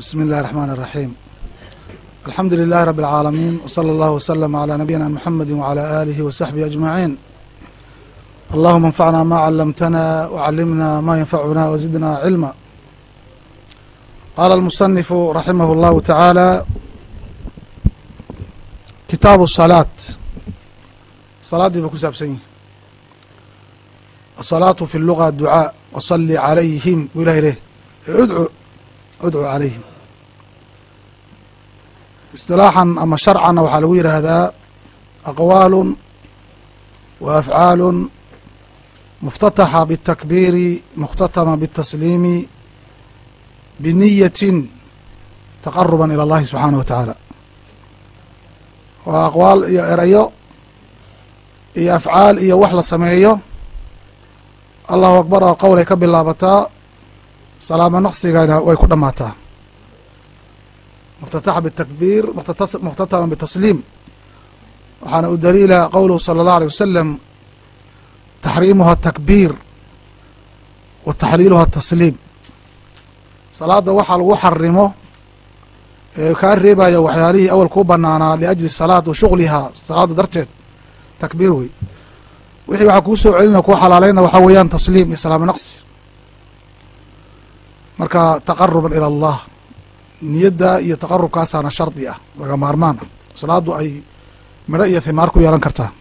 بسم الله الرحمن الرحيم الحمد لله رب العالمين وصلى الله وسلم على نبينا محمد وعلى آله وصحبه أجمعين اللهم انفعنا ما علمتنا وعلمنا ما ينفعنا وزدنا علما قال المصنف رحمه الله تعالى kitaabu الصلاة صلاadii ba ku saabsan yihi الصلاaة في اللغة duعاء وصلي عalayhim bu ilahay leh udcu udcu عalayhim اصطiلاaxan ama sharcanna waxaa lagu yidhaahdaa aqwaal وأfعاal مftataxa bالتakبيiri مkhtatma bالتasliimi bniyaة تaqربا ilى الlahi subحaanaه وataعaalى waa aqwaal iyo erayo iyo afcaal iyo wax la sameeyo allahu akbar oo qowlay ka bilaabataa salaamo naqsigana way ku dhammaataa. Muftataxa bitakbiir mukhtatama bitasliim. Waxaana u daliila qowluhu sala allahu alيه wasalam taxriimuha takbiir wa taxliiluha tasliim. Salaada waxaa lagu xarimo ee kaa reebaya waxyaalihii awal kuu banaanaa liajli salaad wa shughlihaa salaada darteed takbiir wey. Wixii waxaa kuu soo celina kuu xalaaleyna waxaa weeyaan tasliim iyo salaamo naqsi marka taqaruban ila allah niyadda iyo taqarubkaasaana shardi ah laga maarmaan ah. Salaadu ay midho iyo himaar ku yeelan kartaa.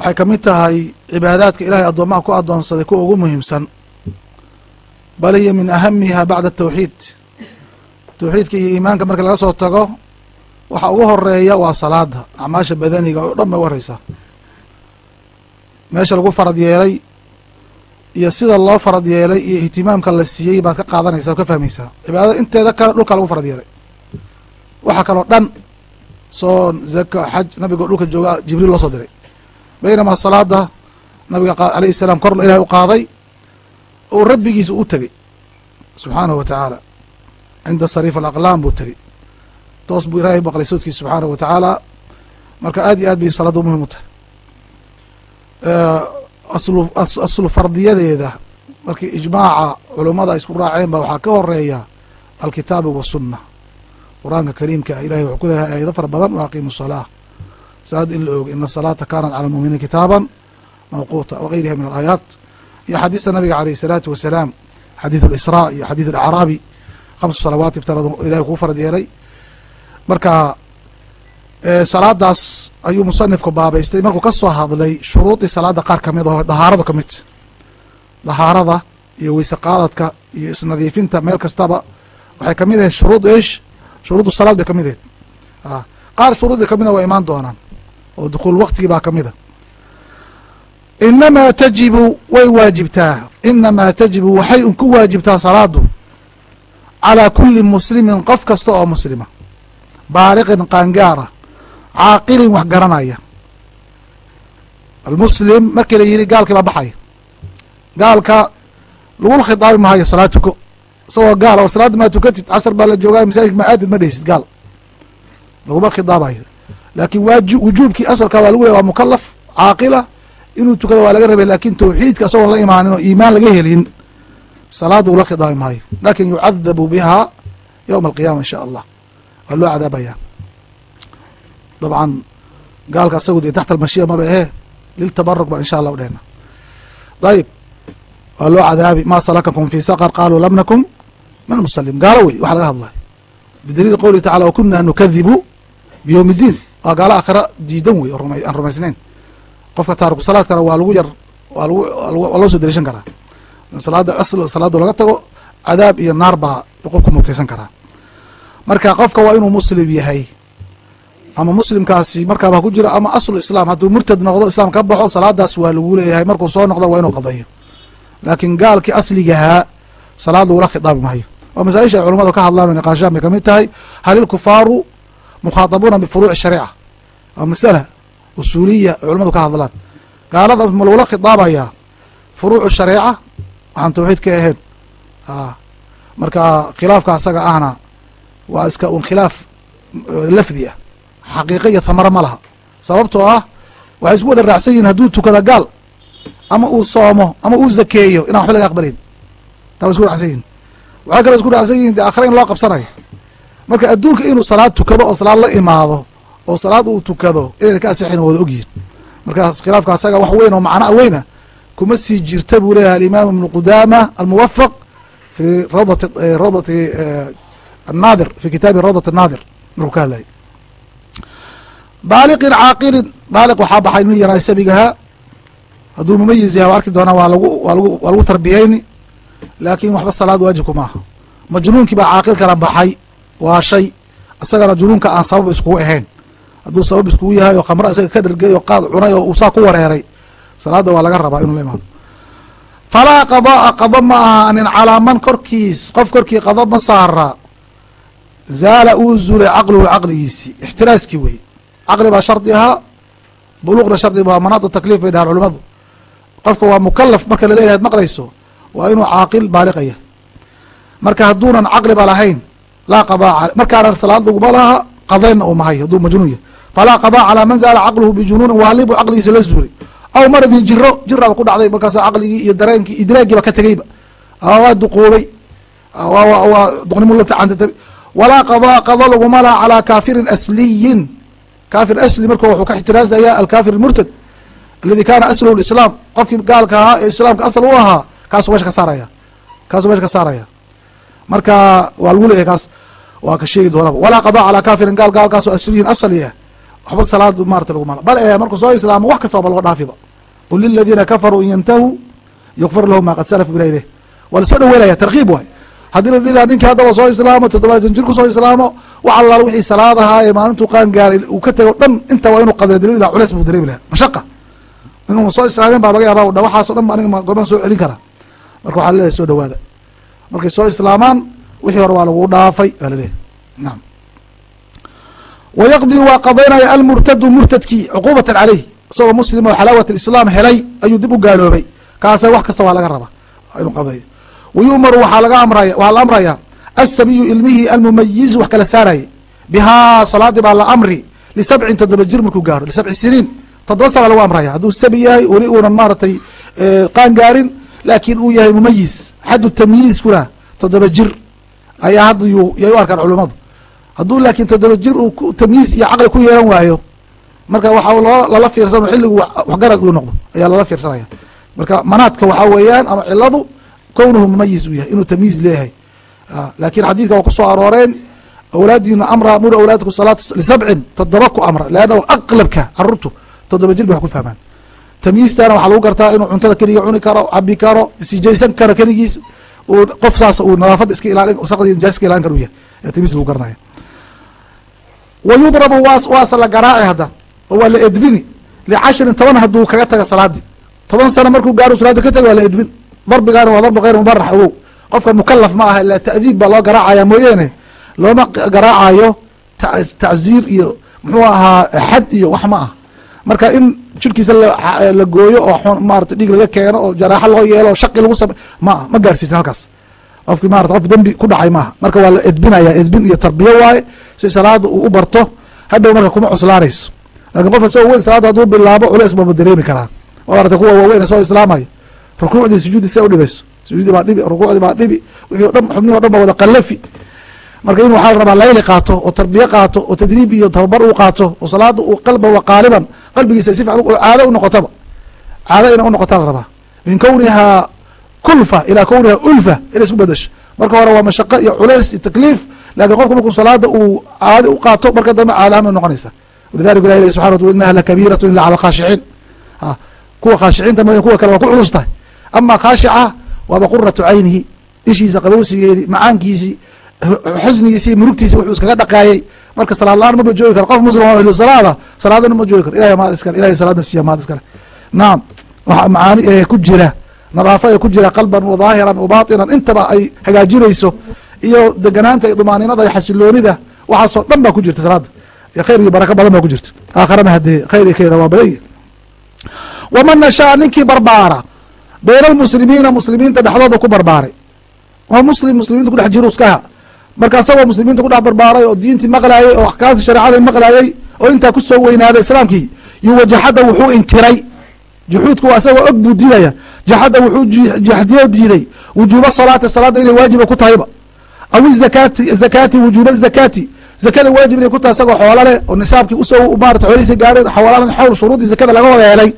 Waxay ka mid tahay cibaadaadka ilaahay addoomaha ku addoonsaday kuwa ugu muhiimsan. Bal hiya min ahamiha bacda atawxiid tawxiidka iyo iimaanka marka laga soo tago waxa ugu horreeya waa salaada acmaasha badaniga oo dhan bay u horeysaa meesha lagu farad yeelay iyo sida loo farad yeelay iyo ihtimaamka la siiyey baad ka qaadanaysaa o ka fahmaysaa. Cibaadada inteeda kale dhulka lagu farad yeelay. Waxa kaloo dhan soon zaka xaj nabigo dhulka jooga jibriil loo soo diray. Baynamaa salaada nabiga alayhi salaam kor ilahay u qaaday oo rabbigiisa u tegey subxaanahu wa tacaala. Cinda sariif alaqlaam buu tegey. Toos buu ilaahay maqlay sawdkiisa subxaanahu wa tacaala. Marka aad iyo aad bay salaadda muhiim u tahay aslu fardiyadeeda markii ijmaaca culummada ay isku raaceen ba waxaa ka horreeya alkitaabu wasunna qur'aanka kariimka ah ilahay wuxuu ku leeyahay ayado fara badan wa aqiimu salaa salaad in la oogo ina salaata kaanat cala muminiin kitaaban mawquuta wagayriha min alaayaat. Iyo xadiista nabiga caleyh isalaatu wasalaam xadiidu lisraa iyo xadiid alacraabi khamsu salawaati iftarad ilahay kuu farad yeelay salaadaas ayuu musanifku baabaystay. Markuu ka soo hadlay shuruudii salaada qaar ka mid oo dahaaradu ka mid dahaarada iyo weyse qaadadka iyo isnadiifinta meel kastaba waxay ka mid ahayd shuruud esh shuruudu salaad bay ka mid ahayd. Qaar shuruudii kamida waa imaan doonaan oo dukuul waktigii baa kamida inamaa tajibu way waajibtaa. Inamaa tajibu waxay ku waajibtaa salaadu calaa kuli muslimin qof kasta oo muslima baaliqin qaangaara caaqilin wax garanaya. Almuslim markii la yidhi gaalkii baa baxaya gaalka lagula khitaabi maayo salaad tuko. Isagoo gaal oo salaadda maa tukatid casar baa la joogaa masaajid ma aadid ma dhehsid gaal. Laguma khitaabayo laakiin waji wujuubkii asalka waa lagu lehy waa mukalaf caaqila inuu tukado waa laga rabay laakiin tawxiidka isagoon la imaanin oo iimaan laga helin salaada ula khitaabi maayo. Lakin yucadabu biha yowma alqiyama in sha allah. Waa loo cadaabaya dabcan gaalka asagu dee taxta almashiya maba ahee liltabaruk baan insha allah u dhehna dayib waa loo cadaabi. Ma salakakum fi saqar? Qaaluu lam nakun min almusalim gaalo wey waxa laga hadlay. Bidaliili qowlihi tacala wakuna nukadibu biyowm iddiin waa gaalo aakhira diidan wey aan rumaysnayn. Qofka taariku salaadkana waa lagu yar waa loo soo deliishan karaa. Salaada asl salaado laga tago cadaab iyo naar baa qofku mutaysan karaa. Marka qofka waa inuu muslim yahay ama muslimkaasi markaaba ku jiro ama aslu islaam hadduu murtad noqdo islaam ka baxo salaadaas waa lagu leeyahay markuu soo noqdo waa inuu qadayo. Laakiin gaalkii asligahaa salaad lagula khitaabi maayo. Waa masaaisha ay culamadu ka hadlaan niqaashaan bay ka mid tahay hal ilkufaaru mukhaatabuuna bifuruuci shariica. Waa masala usuuliya ay culamadu ka hadlaan. Gaalada ma lagula khitaabayaa furuucu shareeca waxaan tawxiid ka ahayn marka khilaafka asaga ahna waa iska un khilaaf lafdi ah xaqiiqa iyo thamaro ma laha. Sababtoo ah waxay isku wada raacsan yihiin hadduu tukada gaal ama uu soomo ama uu zakeeyo inaan waxba laga aqbalayn taa wa isku raacsan yihiin waxay kale isku dhacsan yihiin de akhre in loo qabsanayo. Marka adduunka inuu salaad tukado oo salaad la imaado oo salaad uu tukado inayna ka asixin wada ogyihiin markaas khilaafka asaga wax weyn oo macnaa weyna kuma sii jirta buu leeyahay alimaam ibnu qudaama almuwafaq fi rawdati rawdati annaadir fi kitaabi rawdat annaadir markuu ka hadlayay baaliqin caaqilin. Baaliq waxaa baxay ilmihi yaraa sabigahaa hadduu mumayiz yahay waa arki doonaa waa lagu waa lagu waa lagu tarbiyeyni laakin waxba salaad waajibku maaha majnuunkii baa caaqilkana baxay. Waa shay. Isagana junuunka aan sabab iskugu ahayn. Hadduu sabab iskugu yahay oo khamro isaga ka dhergey oo qaad cunay oo uu saa ku wareeray salaada waa laga rabaa inuu la imaado. Falaa qadaa qado ma ahaanin calaa man korkiis qof korkii qado ma saara. Zaala uu zulay caqluhu caqligiisii ixtiraaskii wey caqli baa shardi ahaa buluuqna shardi bu manaad takliif bay dhahaan culimadu qofka waa mukalaf marka la leeyahay ad maqlayso waa inuu caaqil baaliqaya marka hadduunan caqliba lahayn laa qadaa markaana salaad laguma laha qadayna u mahay hadduu majnuun yahay falaa qadaa calaa man zaala caqluhu bijunuunin waalibu caqligiisa la zuulay aw maradin jiro jiraba ku dhacday markaasa caqligii iyo dareenkii idraagiiba ka tegeyba waa duquubay waa duqnimo la tacanta walaa qadaa qado laguma laha calaa kaafirin asliyin kaafir asli marka wuxuu ka ixtiraazaya alkafir murtad aladi kaana asluhu islaam qofkii gaalka ahaa ee islaamka asal u ahaa kaasuu meesha ka saaraya kaasuu meesha ka saaraya. Marka waa lagu leeyahay kaas waa ka sheegi doonaba walaa qadaa calaa kafirin gaal gaalkaasoo asliyin asal yah waxba salaad maarata laguma la bal e markuu soo islaamo wax kastaba ba laga dhaafiba qul liladiina kafaruu in yantahuu yukfar lahum ma qad salaf bila ileh waa la soo dhaweynaya tarkiib waay haddii la ninkii haddaba soo islaamo toddobaatan jir ku soo islaamo wax allaal wixii salaad ahaa ee maalintuu qaan gaaray uu ka tego dhan inta waa inuu qadeedili laha culeys buu dareemi laha mashaqa. Inuu soo islaameen baa laga yaaba dha waxaaso dhan aniga goormaan soo celin karaa marka waxaa la leeyahay soo dhawaada. Markay soo islaamaan wixii hore waa lagu dhaafay waa laleeyahy naam. Wa yaqdii waa qadaynaya almurtadu murtadkii cuqubatan caleyh isagoo muslim oo xalaawat alislaam helay ayuu dib u gaaloobay. Kaasa wax kasta waa laga rabaa inuu qadeeyo wayu'maru waxaa amraya waxaa la amrayaa asabiyu ilmihii almumayizu wax kala saarayay bihaa salaadii baa la amri lisabcin toddoba jir markuu gaaro lisabci siniin toddoba sana lagu amraya hadduu sabi yahay weli uunan maaragtay qaan gaarin laakiin uu yahay mumayiz xaddu tamyiizkuna toddoba jir ayaa hadda yay u arkaan culummadu hadduu laakiin toddoba jir uu tamyiiz iyo caqli ku yeelan waayo marka waxa loo lala fiirsano xilligu waxgarad uu noqdo ayaa lala fiirsanaya marka manaadka waxaa weeyaan ama ciladu kownuhu mumayiz uu yahay inuu tamyiiz leeyahay laakiin xadiidka waa ku soo arooreen awlaadiina amra muru awlaadku salaata lisabcin toddoba ku amra leannahu aqlabka carruurtu toddoba jir bay wax ku fahmaan tamyiistana waxaa lagu gartaa inuu cuntada keliga cuni karo cabi karo isijaysan karo keligiis uu qof saas uu nadaafadda iska ilaalin wasaqdi nijaas iska ilaalin karo u yahay ee tamyiis lagu garanaya wa yudrabu waa waase la garaaci hadda oo waa la edbini licashrin toban hadduu kaga tago salaadii toban sano markuu gaaro salaada ka tago waa la edbin darbigaana waa darbi hayr mubarax ogow. Qofka mukalaf ma aha ila ta'diib baa loo garaacaya mooyeene looma garaacayo tacziir iyo muxuu ahaa xad iyo wax ma ah marka in jirkiisa la gooyo oo maarata dhiig laga keeno oo jaraaxo loo yeelo oo shaqi lagu same ma ah ma gaarsiisna halkaas. Qofki marata qof dembi ku dhacay maaha marka waa la edbinaya edbin iyo tarbiyo waaye si salaada uu u barto hadhow marka kuma cuslaanayso laakiin qof isagoo weyn salaada hadduu bilaabo culeys bama dareemi karaa. Arata kuwa waaweyn soo islaamayo rukuucdii sujuudi sia udhibayso sujuudi baa dhibi rukuucdii baa dhibi wixii o dhan xubnihi o dhan baa wada qallafi. Marka in waxaa la rabaa layli qaato oo tarbiye qaato oo tadriib iyo tababar uu qaato oo salaada uu qalban wa qaaliban qalbigiisa si fiican caado u noqotaba. Caado ina u noqotaa la rabaa. Min kownihaa kulfa ilaa kownihaa ulfa inay isku bedasho marka hore waa mashaqo iyo culays iyo takliif laakiin qofku markuu salaada uu caadi u qaato marka dambe caadahan bay noqonaysa. Walidalika ilah ilahi subxana wata inaha lakabiiratu ila cala alkhaashiciin kuwa khaashiciinta mooya kuwa kale waa ku culus tahay ama khaashica waaba quratu caynihi ishiisa qabowsigeedii macaankiisii xusnigiisi murugtiisi wuxuu iskaga dhaqaayey marka salaad la'aan maba joogi karo. Qof muslim ahlu salaada salaadana ma joogi karo. Ilahay maad iskale ilahay salaadna siiya maad iskale naam. Waxa macaani ee ku jira nadaafo ee ku jira qalban wa daahiran wa baatinan intaba ay hagaajinayso. Iyo deganaanta iyo dumaaninada iyo xasiloonida waxaasoo dhan baa ku jirta salaada khayr iyo barako badan baa ku jirta. Aakharana haddee khayr waa badanya waman nashaa ninkii barbaara bayna almuslimiina muslimiinta dhexdooda ku barbaaray. Waa muslim muslimiinta kudhex jiro iskaha marka asagoo muslimiinta kudhex barbaaray oo diintii maqlaayey oo axkaamtii shareecada maqlaayey oo intaa ku soo weynaaday islaamkii yu wajaxada wuxuu inkiray. Juxuudku waa isagoo og buu diidaya. Jaxada wuxuu jaxdiyo diiday wujuuba salaati salaada inay waajiba ku tahayba. Aw izakaati zakaati wujuuba zakaati. Zakada waajib inay ku tahay isagoo xoolo leh oo nisaabkii u soo maarata xoolihiisa gaadheen xawaalan xawl shuruudii zakada laga wada helay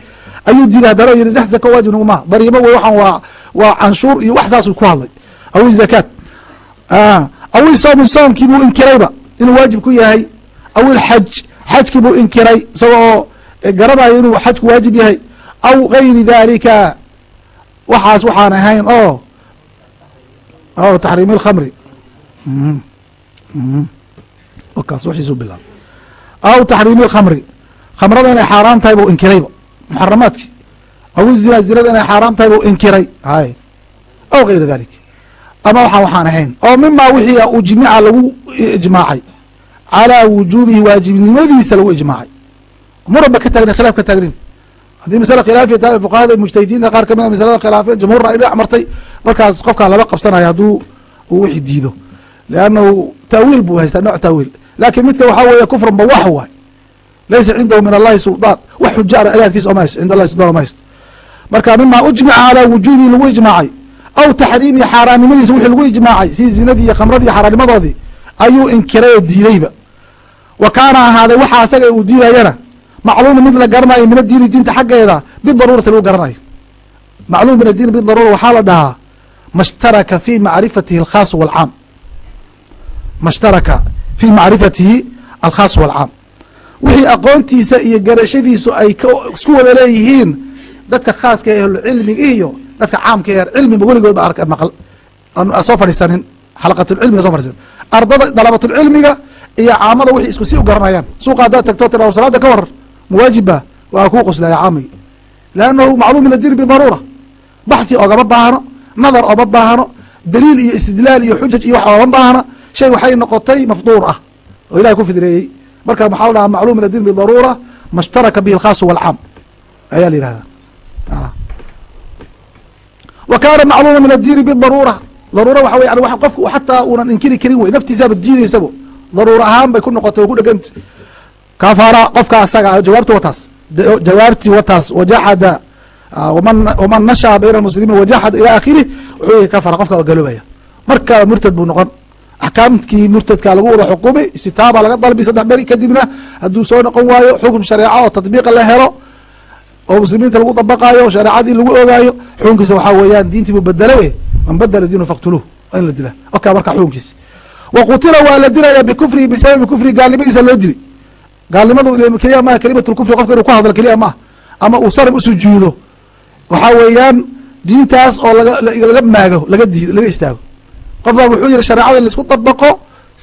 ayuu diiday haddana yiri zax zaka waajib nagu maha dariimo wey waxaan waa waa canshuur iyo wax saasuu ku hadlay. Aw izakaat aw isoomi soomkii buu inkirayba inuu waajib ku yahay. Aw ilxaj xajkii buu inkiray isagoo garanayo inuu xajku waajib yahay. Aw gayri dalika waxaas waxaan ahayn oo o taxriim اlkhamri kaas wiiisu bilaab aw taxriimi اlkhamri khamrada inay xaaraam tahay buu inkirayba muxaramaadki aw zina zinada inay xaaraam tahay buu inkiray. Hay. Aw gayra dalik. Ama waxaan waxaan ahayn oo mima wixii ujmica lagu ijmaacay. Calaa wujuubihi waajibnimadiisa lagu ijmaacay. Muranba ka taagnin khilaaf ka taagnin. Haddii masale khilaafiya tahay fuqahada mujtahidiinta qaar ka mid a masalada khilaafeen jamhuurna ay dhinac martay. Markaas qofkaa lama qabsanayo hadduu uu wixi diido. Liannahu taawiil buu haystaa nooc taawiil laakiin midka waxaa weeye kufran ba wax waay laysa cindahu min allahi suldaan wax xujaana ilaagtiisa oma haysto cinda allahi suldaan oma haysto marka mima ujmica calaa wujuubihi lagu ijmaacay aw taxriimihi xaaraannimadiisa wixii lagu ijmaacay sidii zinadii iyo khamradii xaaraannimadoodii ayuu inkiray oo diideyba wa kaana ahaaday waxa asaga uu diidayana macluuma mid la garanayo min adiini diinta xaggeeda bidaruurati lagu garanayo macluum min adiini bidaruura waxaa la dhahaa mashtaraka fi macrifatihi alkhaas walcaam mashtaraka fi macrifatihi alkhaas walcaam wixii aqoontiisa iyo garashadiisu ay isku wada leeyihiin dadka khaaska ee ahlucilmiga iyo dadka caamka ee cilmiba weligood ba maqal. Soo fadhiisanin xalaqatulcilmiga so fadhiisanin. Ardada dalabatulcilmiga iyo caamada wixii isku si u garanayaan. Suuqa haddaad tagto tira salaada ka warar mawaajibba waa kuu qoslaya caamigi leannahu macluum min addiin bidaruura baxhi ogama baahno nadar oma baahno daliil iyo istidlaal iyo xujaj iyo wax oma baahna shay waxay noqotay mafduur ah oo ilahay ku fidreeyey marka maxaa la dhahaa macluum min addiin bidaruura mashtaraka bihi alkhaasu walcaam ayaa la yihahdaa wa kaana macluuma min addiini bidaruura. Daruura waxa wey yani qofku xataa uunan inkiri karin wey naftiisaaba diidaysabo daruura ahaan bay ku noqotay oo ku dheganta qofka asaga jawaabti wataas. Jawaabti wataas wajaxada man waman nashaa bayna almuslimiin wajaxada ila akhirih wuxuu yihi kafara qofka waa galoobaya marka murtad buu noqon axkaamkii murtadka lagu wada xukumi istitaaba laga dalbi saddex beri kadibna hadduu soo noqon waayo xukm shareeca oo tatbiiqa la helo oo muslimiinta lagu dabaqaayo shareecadii lagu ogaayo xukunkiisa waxaa weeyaan diintii buu bedele man badela diinu faktuluh waa in la dila. Oka marka xukunkiisi wa qutila waa la dilaya bikufrihi bisababi kufrihi gaalnimadiisa loo dili. Gaalnimadu keliya maaha kelimat lkufri qofka inuu ku hadlo keliya maaha ama uu sarab usujuudo waxaa weeyaan diintaas oo laga maago laga diido laga istaago qof baa wuxuu yihi shareecada in la isku dabaqo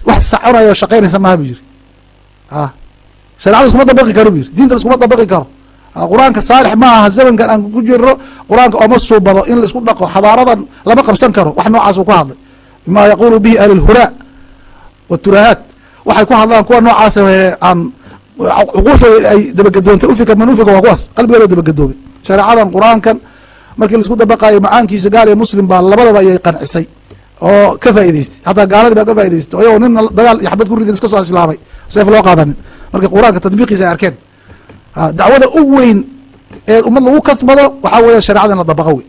wax saconayo o shaqaynaysa maaha bu yiri sharecada iskuma dabaqi karo bu yiri diinta iskuma dabaqi karo. Qur'aanka saalix ma aha zamankan aan ku jiro qur'aanka ooma suubado in la isku dhaqo xadaaradan lama qabsan karo. Wax noocaas uu ku hadlay. Bima yaqulu bihi ahlulhuraa waturahaat waxay ku hadlaan kuwa noocaas aan cuquushooda ay dabagadoontay ufika man ufika waa kuwaas. Qalbigeeda dabagadoobe shareecadan qur'aankan markii la isku dabaqayo macaankiisa gaal iyo muslim baa labadaba ayay qancisay oo ka faa'idaystay hataa gaaladii baa ka faa'idaystay ayagoo nin dagaal iyo xabad ku ridin iska soo islaamay seef loo qaadanin markii qur'aanka tadbiiqiisa ay arkeen. Dacwada u weyn ee ummad lagu kasbado waxaa weya sharecada in la dabaqo wey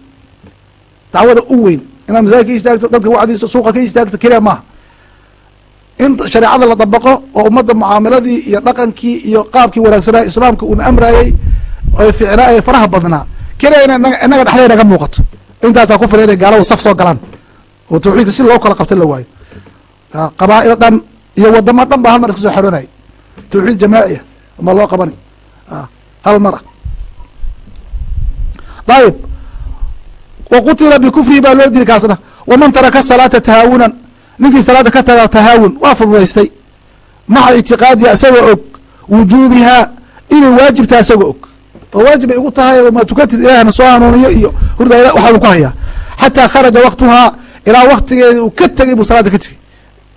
dacwada u weyn. Inaad masaajid ka istaagto dadka wacdiisa suuqa ka istaagto keliya maaha in shareecada la dabaqo oo ummadda mucaamiladii iyo dhaqankii iyo qaabkii wanaagsanaa islaamka uuna amrayey oy ficnaa ee faraha badnaa keliya in inaga dhexdeena ka muuqato. Intaasaa ku filan inay gaalada saf soo galaan oo tawxiidka si loo kala qabta la waayo. Qabaa'il dhan iyo wadamo dhan ba hal mar iska soo xaroonaya tawxiid jamaaciya ama loo qabani. Hal mar. Ah ayib wa qutila bikufrihi baa loo dili kaasna. Waman taraka salaata tahaawunan ninkii salaada ka taga tahaawun waa fududaystay. Maca ictiqaadiha isagoo og wujuubihaa inay waajibtaha isagoo og. Oo waajib ay ugu tahay ma tukatid ilaahna soo hanuuniyo iyo hurda waxaanu ku hayaa. Xataa kharaja waktuhaa ilaa waktigeedi uu ka tegay buu salaada ka tegey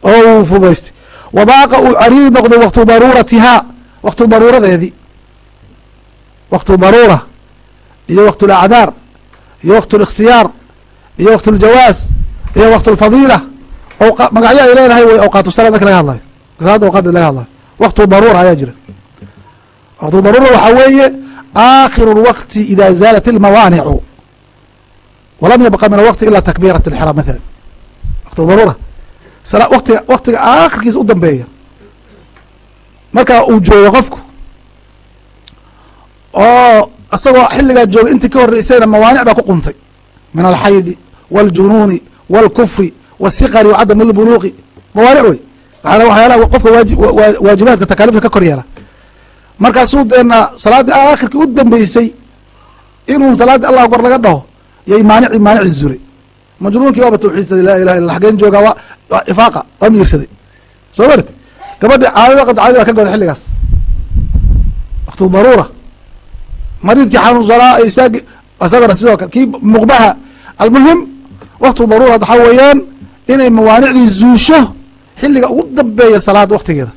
oo uu fududaystay wadaaqa uu cariiri noqday waktu daruuratihaa waktu daruuradeedii. Waktu daruura iyo wakt lacdaar iyo wakt likhtiyaar iyo wakt ljawaaz iyo wakt lfadiila magacyo ay leedahay wey awqaatu sala marki laga hadlayo. Salaada awqaad laga hadlayo waktu daruura ayaa jira. Waktu daruura waxaa weeye aakhiru lwakti ida zaalat ilmawaanicu walam yabqa min alwakti ila takbiirat lxram mathala waktu daruura watiga waktiga aakhirkiisa u dambeeya markaa uu joogo qofku oo isagoo xilligaa jooga intii ka horreysayna mawaanic baa ku quntay min alxaydi wاljunuuni wاlkufri wاsiqari wacadam اlbuluuqi mawaanic wey waxaana waxyaalaha qofka waaji waajibaadka takaaliifta ka kor yeela markaasuu deena salaaddii aakhirkii u dambeysay inuu salaaddii allah akbar laga dhaho yay maanici maanici zuulay majnuunkii waaba tawxiidsaday laa ilaha illa xageen joogaa waa ifaaqa waa miirsaday soo marid gabadhi caadada qabta caadadi baa ka goda xilligaas waktu daruura mariidkii xanuunsanaa istaagi isagana sidoo kale kii muqbaha almuhim waktu daruura waxaa weeyaan inay mawaanicdii zuusho xilliga ugu dambeeya salaada waktigeeda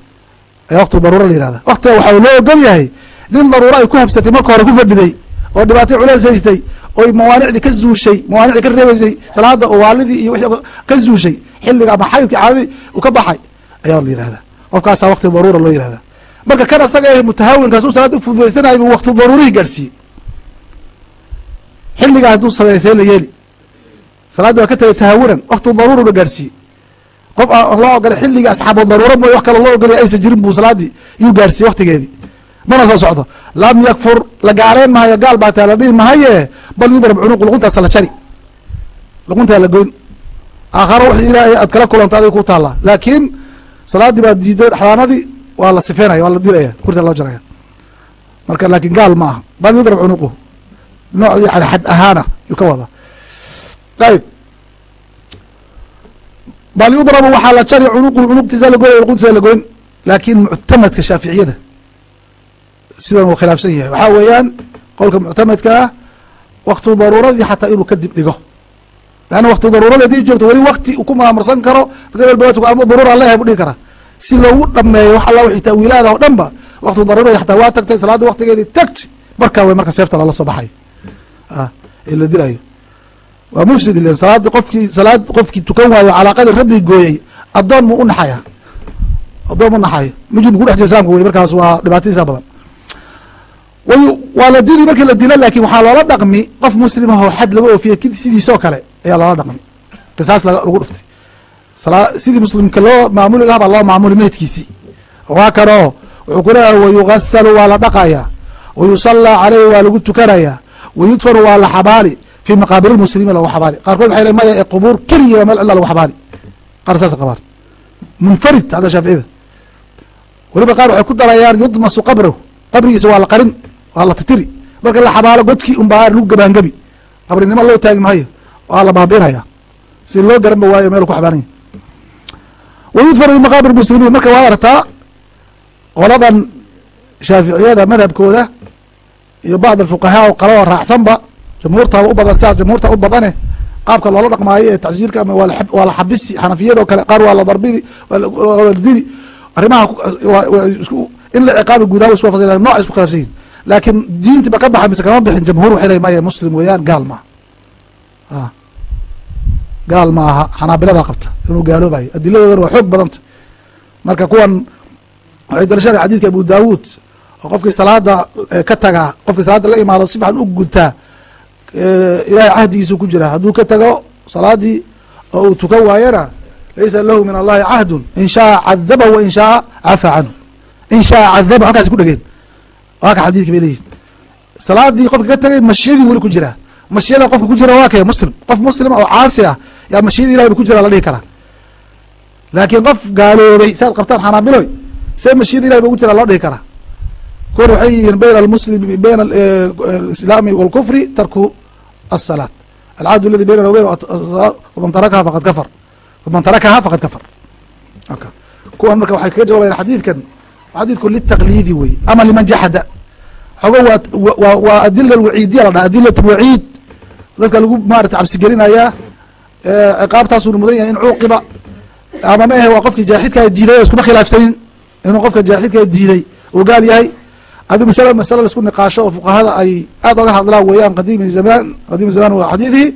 ayaa waktu daruura la yihahda waktiga waxaa loo ogol yahay nin daruuro ay ku habsatay marka hore ku fadhiday oo dhibaatay culeys haystay oy mawaanicdii ka zuushay mawaanicdii ka reebeysay salaada waalidii iyo wixii ka zuushay xilliga ama xaydkii caadadii uu ka baxay ayaa la yihahda qofkaasaa wakti daruura loo yihahda marka kan asaga eh mutahawinkaasuu salaada ufududaysanayo buu wakti daruurihii gaadhsiiyey xilligaa hadduu sameeya see la yeeli. Salaaddi waa ka tagay tahawunan wakti daruuruna gaadhsiiyey qof aan loo ogolay xilligii asxaabo daruuro mooy wax kaloo loo ogolaya aysan jirin buu salaaddii iyuu gaadhsiiyey waktigeedii mana soo socdo. Lam yakfur la gaaleyn mahayo gaal baa taa la mahaye bal yudrab cunuqu luquntaasa la jari. Luquntaa la goyn. Aakharo wix ilaahay aad kala kulanto adig ku taallaa laakiin salaaddii baa diiday xadaanadii waa la sifeynaya waa la dilaya kurta loo jaraya. Marka laakiin gaal ma aha. Bal yudrab cunuquhu nooc yani xad ahaana yuu ka wadaa ayib bal yudrabu waxaa la jari cunuqu cunuqtiisa lagoyn luquntiisa lagoyn laakiin muctamadka shaaficiyada sidan uu khilaafsan yahay. Waxaa weeyaan qowlka muctamadka ah waktu daruuradii xataa inuu kadib dhigo. Leanna wakti daruuradi haddii joogto weli wakti ku maamarsan karo ama daruura leeyahay bu dhihi karaa. Si loogu dhameeyo wax alla wixii taawiilaada oo dhan ba wakti daruuradi xataa waa tagtay salaadda waktigeedii tagti markaa way marka seefta lala soo baxayo ee la dilayo. Waa mufsid ilen salaadi qofkii salaad qofkii tukan waayo calaaqadii rabbi gooyey addoon mu unaxaya addoon mu naxayo mujib ku dhex jira islamka wey markaas waa dhibaatadiisa badan waa la dili markii la dilo laakin waxaa loola dhaqmi qof muslim ahoo xad laga oofiya sidiisoo kale ayaa loola dhaqmi. Qisaas lagu dhuftay. Sidii muslimka loo maamuli laha baa loo maamuli meydkiisii waa kanoo wuxuu ku leeyahay wayugasalu waa la dhaqaya wayusallaa caleyhi waa lagu tukanaya wayudfanu waa la xabaali fii maqaabir lmuslimiin lagu xabaali. Qaarkood waxay le maya ee qubuur keliya waa meel cidla lagu xabaali. Qaar saas qabaan munfarid hadda shaaficida weliba qaar waxay ku darayaan yudmasu qabrahu qabrigiisa waa la qarin waa la titiri marka la xabaalo godkii unbaa lagu gabaangabi. Qabrinimo loo taagi maayo waa la baabiinaya si loo garanba waayo meel ku xabaananya wayudfanu fi maqaabir muslimiin marka waad aragtaa qoladan shaaficiyada madhabkooda iyo bacd alfuqahaa oo qaloo raacsanba jamhuurtaaba u badan sidaas jamhuurta u badane qaabka loola dhaqmaayo ee tacsiirka ama waa la xabisi xanafiyado kale qaar waa la darbidi waa la dili arrimaha in la ciqaabi gudaha isku fasila nooc isku khilaafsan yihiin laakiin diinti ba ka baxa mise kama bixin jamhuur waxay leeyihiin maya muslim weeyaan gaal maaha gaal ma aha xanaabilada qabta inuu gaaloobayo adiladoodana waa xoog badanta marka kuwan waxay dalashada xadiidka abu daawuud oo qofkii salaada ka tagaa qofkii salaada la imaado si fiican u gudtaa ilahay cahdigiisu ku jira hadduu ka tago salaadii oo uu tukan waayana laysa lahu min allahi cahdun in shaaa cadabahu wa in shaaa cafa canhu in shaaa cadaba halkaasi ku dhegeen waa ka xadiidka bay leeyihiin salaadii qofka ka tagay mashiyadii weli ku jiraa mashiyada qofka ku jira waa kay muslim. Qof muslima oo caasi ah yaa mashiyada ilahay ba ku jira la dhihi karaa. Laakiin qof gaaloobay si qabtaan xanaabiloy see mashiyada ilahay ba ugu jira loo dhihi karaa. Kuwan waxay yihiin bayna almuslimi bayna alislaami walkufri tarku asalaat alcahdu aladi baynana wabayn waman tarakaha faqad kafar. Waman tarakaha faqad kafar. Kuwan marka waxay kaga jawabayan xadiidkan xadiidku litaqliidi wey ama liman jaxada. Xogo waa waa adila alwaciidiya la dhaha adilat alwaciid dadka lagu maarata cabsigelinayaa ciqaabtaasuna mudan yahay in cuuqiba. Ama ma ahe waa qofkii jaaxidkaa diiday oo iskuma khilaafsanin inuu qofka jaaxidkaa diiday uu gaal yahay. Adi masale masale la isku niqaasho oo fuqahada ay aad oga hadlaan weeyaan qadiimi zamaan qadiimi zamaan waa xadiidihi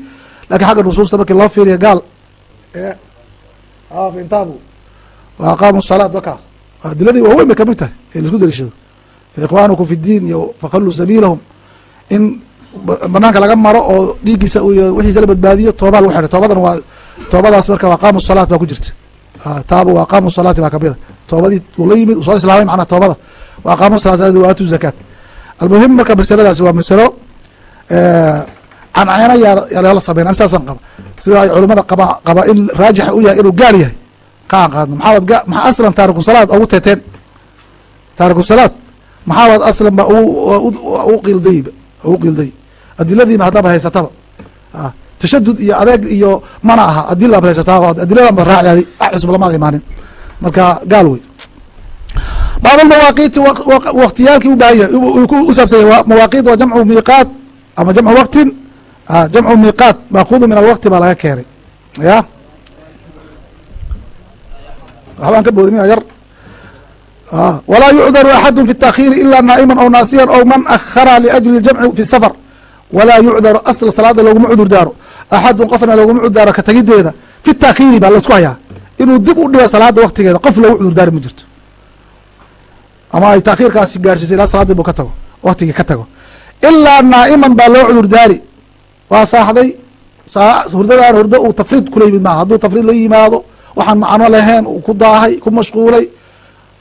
laakiin xagga nusuusta markii loo fiiriya gaal intaabu wa salaat waka adiladii waaweyn bay ka mid tahay ee la isku daliishado. Fa ikhwaanukum fi diin iyo fakhalluu sabiilahum. In banaanka laga maro oo dhiiggiisa iyo wixiisa la badbaadiyo toobaa lagu xidhay. Toobadan waa toobadaas marka aqaamu salaat baa ku jirta. Taaba wa aqaamu salaati baa kamida toobadii uu yimid uu soo islaamay macnaha toobada wa aqaamu salaati wa aatu zakaat almuhim marka masaladaasi waa masalo canceena yaa lala sameyn an saasan qaba. Sida ay culimada qaba qaba in raajixa u yahay inuu gaal yahay kaan qaadno maxaabad ga maxaa aslan taariku salaad ugu teeteen? Taariku salaad. Maxaabad aslan ba u qildayba ugu qilday. Adiladiiba haddaba haysataba. Tashadud iyo adeeg iyo mana aha. Adila bad haysataa adiladan ba raaci wax cusub lamaada imaanin. Marka gaal wey baabulmawaaqiiti waktiyaalkii u baahan yahay u saabsan yahy mawaaqiit waa jamcu miiqaat ama jamcu waktin jamcu miiqaat maakudu min alwakti baa laga keenay. Ya waxbaan ka boodinaya yar. Ah, walaa yucdaru axadu fi اtakhiiri ilaa naa'iman ow naasiyan ow man ahara liajli اljamci fi safar. Walaa yucdaru asl salaada looguma cudur daaro. Axadun qofna looguma cudur daaro ka tegideeda fi takhiiri baa la isku hayaa. Inuu dib u dhigo salaada waktigeeda qof loogu cudur daari ma jirto. Ama ay takhiirkaasi gaarsiisay ilaa salaad dib u ka tago waktigii ka tago. Ilaa naa'iman baa loo cudur daari. Waa saaxday hurdadaan hurdo uu tafriid kula yimid maaha. Hadduu tafriid la yimaado waxaan macno lahayn uu ku daahay ku mashquulay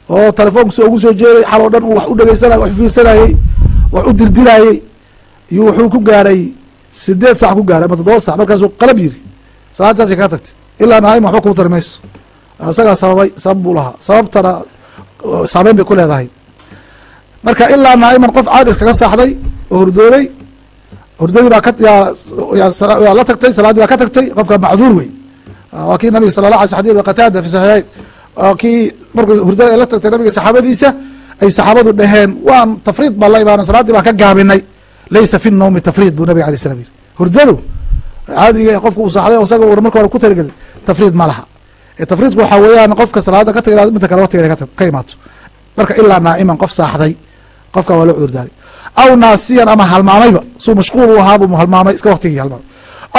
oo telefoonka ugu soo jeeday xal oo dhan uu wax u dhegeysanay wax fiirsanayey wax u dirdirayey iyo wuxuu ku gaaray sideed sac ku gaaray ama toddoba sac markaasuu qalab yiri salaadtaasi kaga tagtay ilaa naaim waxba kuu tari mayso. Isagaa sababay sabab buu lahaa sababtana saameyn bay ku leedahay. Marka ilaa naa'iman qof caadis kaga saaxday oo hurdooday hurdadii baa kayaa la tagtay salaaddii baa ka tagtay qofka macduur wey waa kii nabiga sala la xadis qataada fi saxiixeyn kii markuu hurdada ay la tagtay nabiga saxaabadiisa ay saxaabadu dhaheen waan tafriid baan la imaana baan ka gaabinay. Laysa fi nawmi tafriid buu nabig alay slam yiri hurdadu caadiga qofka uu saaxday isaga una marka hore ku talagelin tafriid ma laha. Tafriidku waxaa weeyaan qofka salaada ka taga midda kale waqtigeeda ka imaato. Marka ilaa naa'iman qof saaxday qofka waa loo cudurdaaray aw naasiyan ama halmaamayba suu mashquul u ahaabuu halmaamay iska waktigii halmaamay.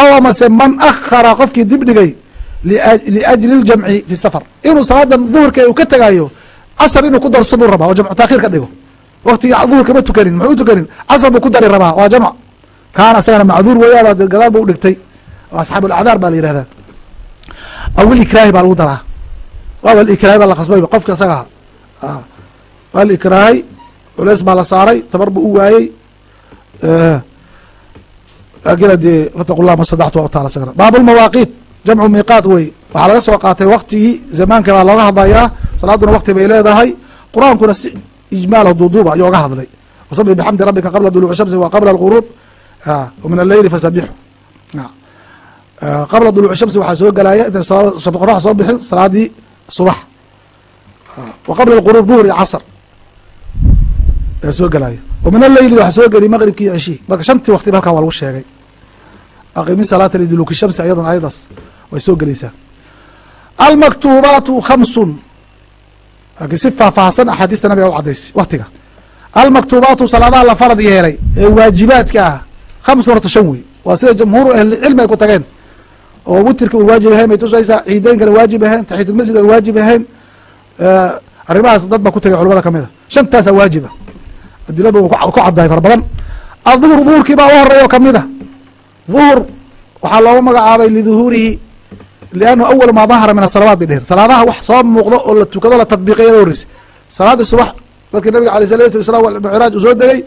Aw amase man akhara qofkii dib dhigay liajli ljamci fi safar inuu salaadan duhurka uu ka tegaayo casar inuu ku darsaduu rabaa oo jamcu taakhiir ka dhigo waktigii duhurka ma tukanin muxuu tukanin casar buu ku dari rabaa waa jamc kaana isagana macduur weeyaan gadaal buu udhigtay asxaab alacdaar baa la yihahdaa awil ikraahi baa lagu daraa waawal ikraahi baa la khasbay qofka isaga waa ikraahay culeys baa la saaray tabar buu u waayey laakiin dee fataqu llah ma stadactu waa utaala isagana baab lmawaaqiit jamcu miiqaat wey. Waxaa laga soo qaatay waktigii zamaanka baa looga hadlayaa salaaduna wakti bay leedahay. Qur'aankuna si ijmaala duuduuba ayuu oga hadlay. Wasabi bixamdi rabbika qabla duluuci shamsi wa qabla alghuruub. Min alleyli fasabixu qabla duluuci shamsi waxaa soo gelaya inta qorax soo bixin salaadii subax. Wa qabla alghuruub duhur iyo casr. Soo gelaya wa alleyli waxaa soo geliy maqribki iyo marka shantii waktiba halkan waa lagu sheegay. Aqimi salaata liduluuki shamsi ayaduna ayadaas way soo gelaysaa. Almaktuubaatu khamsun. Laakiin si faahfaahsan axaadiista nabiga u cadaysay waktiga almaktuubaatu salaadaha la farad yeelay ee waajibaadka ah khamsun horta shan wey waa sida jamhuuru ahlicilmi ay ku tageen. Oo witirka uu waajib ahayn bay tusaysaa ciideynkana waajib ahayn taxiyatulmasjid aan waajib ahayn arrimahaas dad baa ku tagay culamada ka mid a. Shantaasaa waajiba. Adiladu ku caddahay fara badan. Aduhur duhurkii baa u horreeya oo ka mid a. Duhur waxaa loogu magacaabay liduhuurihi liannahu awal maa dahara min asalawaat bay dheheen salaadaha wax soo muuqdo oo la tukado la tadbiiqiyada horreysay salaadii subax markii nabiga alay salatu wasalaam micraaj uu soo degay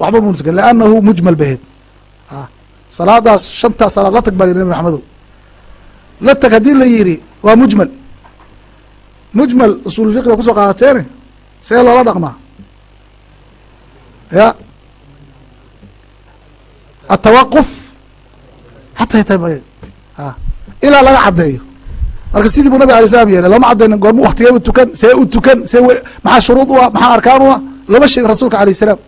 waxba muna tukan liannahu mujmal baheed salaadaas shantaas salaad la tag baa nabi maxamedow la tag haddii la yidhi waa mujmal mujmal usul fiqi ba ku soo qaadateene see loola dhaqmaa ya atawaquf xataa yata ilaa laga caddeeyo. Marka sidii buu nabig alay slam yeelay looma cadaynin goorma waktigee u tukan see u tukan see maxaa shuruud u ah maxaa arkaan u ah? Looma sheegin rasuulka alayh salaam.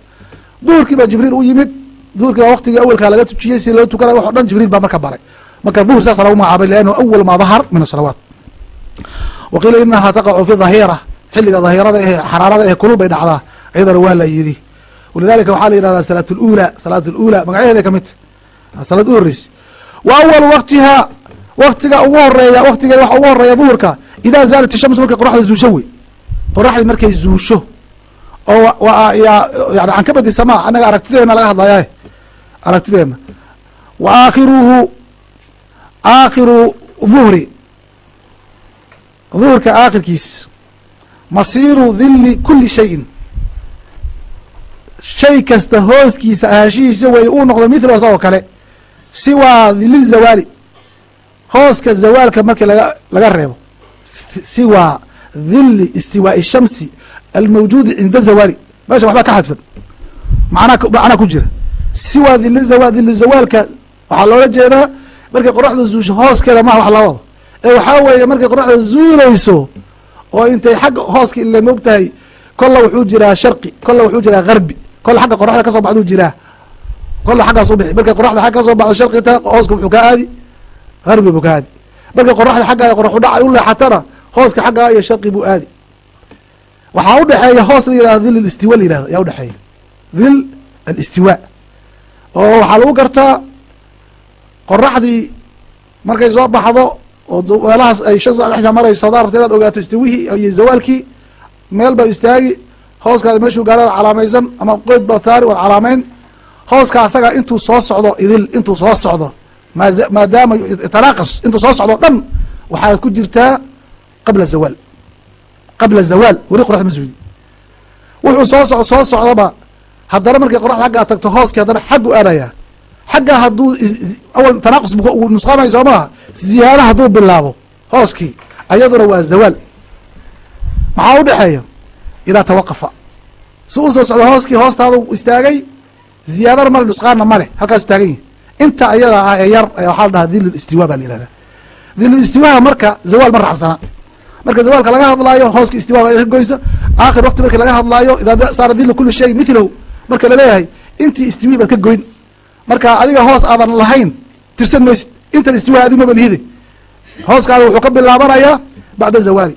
Duhurkii baa jibriil u yimid. Duhurkii baa waktigii awelkaa laga tujiyey si loo tukanayo wax dhan jibriil baa marka baray. Marka duhur saasa lagu magacaabay liannahu awal maa dahar min asalawaat wa qiila inahaa taqacu fi dhahira xilliga dhahirada ehe xaraarada ehe kulul bay dhacdaa iyadana waa la yidhi. Walidalika waxaa la yihahdaa salaat lula salaat lula magacyaheeda ka mid salaad u horeysa wa awalu waktihaa waktiga ugu horreeya waktigeeda waxa ugu horreeya duhurka idaa zaalat ishamsu markay qoraxda zuusho wey qoraxdii markay zuusho. Oo yaa yani can ka badi samaa annaga aragtideena laga hadlayaa aragtideena. Wa aakhiruhu aakhiru duhri duhurka aakhirkiis masiiru dhili kuli shayin. Shay kasta hooskiisa ahaanshihiisa wey uu noqdo mithlo isagoo kale. Siwaa dhilil zawaali hooska zawaalka markii laga laga reebo siwaa dhili istiwaa'i shamsi almawjuudi cinda zawaali. Meesha waxbaa ka xadfan macnaa ku jira. Siwaa dhili zawa dhili zawaalka waxaa loola jeedaa markay qoraxda zuusho hooskeeda maha wax la wado ee waxaa weeye markay qoraxda zuulayso oo intay xagga hooska ila moog tahay kolla wuxuu jiraa sharqi kolla wuxuu jiraa garbi kolla xagga qoraxda ka soo baxduu jiraa. Kolla xaggaas u bixi. Markay qoraxda xagga ka soo baxdo sharqita hooska wuxuu ka aadi garbi buu ka aadi markay qoraxda xagga qoraxu dhaca u leexatana hooska xaggaa iyo sharqi buu aadi. Waxaa udhexeeya hoos la yihahdo dhil alistiwa la yihahdo ayaa udhexeeya dhil alistiwa. Oo waxaa lagu gartaa qoraxdii markay soo baxdo oo meelahaas ay shan saa dhexda marayso hadaa rabta inaad ogaato istiwihii iyo zawaalkii meel baad istaagi hooskaada meeshuu gaarada calaamaysan ama qoyd baad saari waad calaameyn hooska asaga intuu soo socdo idil intuu soo socdo maadaama tanaaqas intuu soo socdo dhan waxaad ku jirtaa qabla zawaal qabla zawaal weli qoraxda ma suuli wuxuu soo socdo soo socdaba haddana markay qoraxda xaggaa tagto hooskii haddana xaggu aadayaa xagga hadduu awal tanaaqus bu nusqaamay soo maaha ziyaada hadduu bilaabo hooskii ayaduna waa zawaal maxaa udhexeeya idaa tawaqafa. Si u soo socdo hooskii hoostaadu istaagay ziyaadana male nusqaanna male halkaasu taagan yihi inta ayada ah ee yar waxaa la dhahaa dhil istiwa baa la yihahda dhil istiwaha marka zawaal ma raacsana marka zawaalka laga hadlaayo hooska istiwa ka goysa. Aakhir waqti marki laga hadlaayo idaa saara dilu kuli shay mithlahu marka la leeyahay intii istiwi baad ka goyn. Marka adiga hoos aadan lahayn tirsan maysid. Intan istiwa adig maba lihide hooskaada wuxuu ka bilaabanayaa bacda zawaali.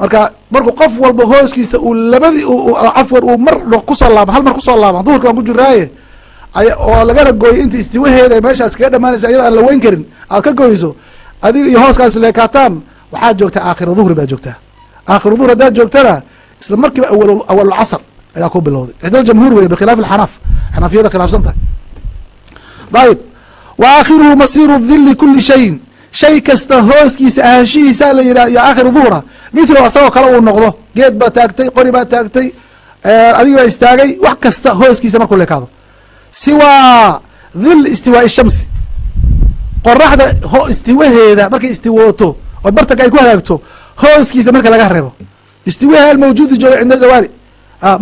Marka markuu qof walba hooskiisa uu labadii cafwan uu mar ku soo laaba hal mar ku soo laaba duhurka waan ku jiraaye oo lagana gooyo inta istiwaheeda meeshaas kaga dhamaanaysa iyada aan la weyn karin aad ka goyso adiga iyo hooskaas leekaataan waxaad joogtaa aakhira duhri baad joogtaa aakhira duhr haddaad joogtana isla markiiba awal awalulcasr ayaa ku bilowday. Ixda jamhuur wey bikhilaaf alxanaaf xanafiyada khilaafsan tahay. Dayib. Wa aakhiruhu masiiru dhili kuli shayin. Shay kasta hooskiisa ahaanshihiisa la yidhah iyo aakhir duhra mithlo asagoo kale uu noqdo. Geed baa taagtay qori baa taagtay adigi baa istaagay wax kasta hooskiisa markuu leekaado siwaa dhil istiwaai shamsi. Qoraxda istiwaheeda markay istiwooto oo bartanka ay ku hagaagto hooskiisa marka laga reebo. Istiwaha almawjuudi joogay cinda zawaali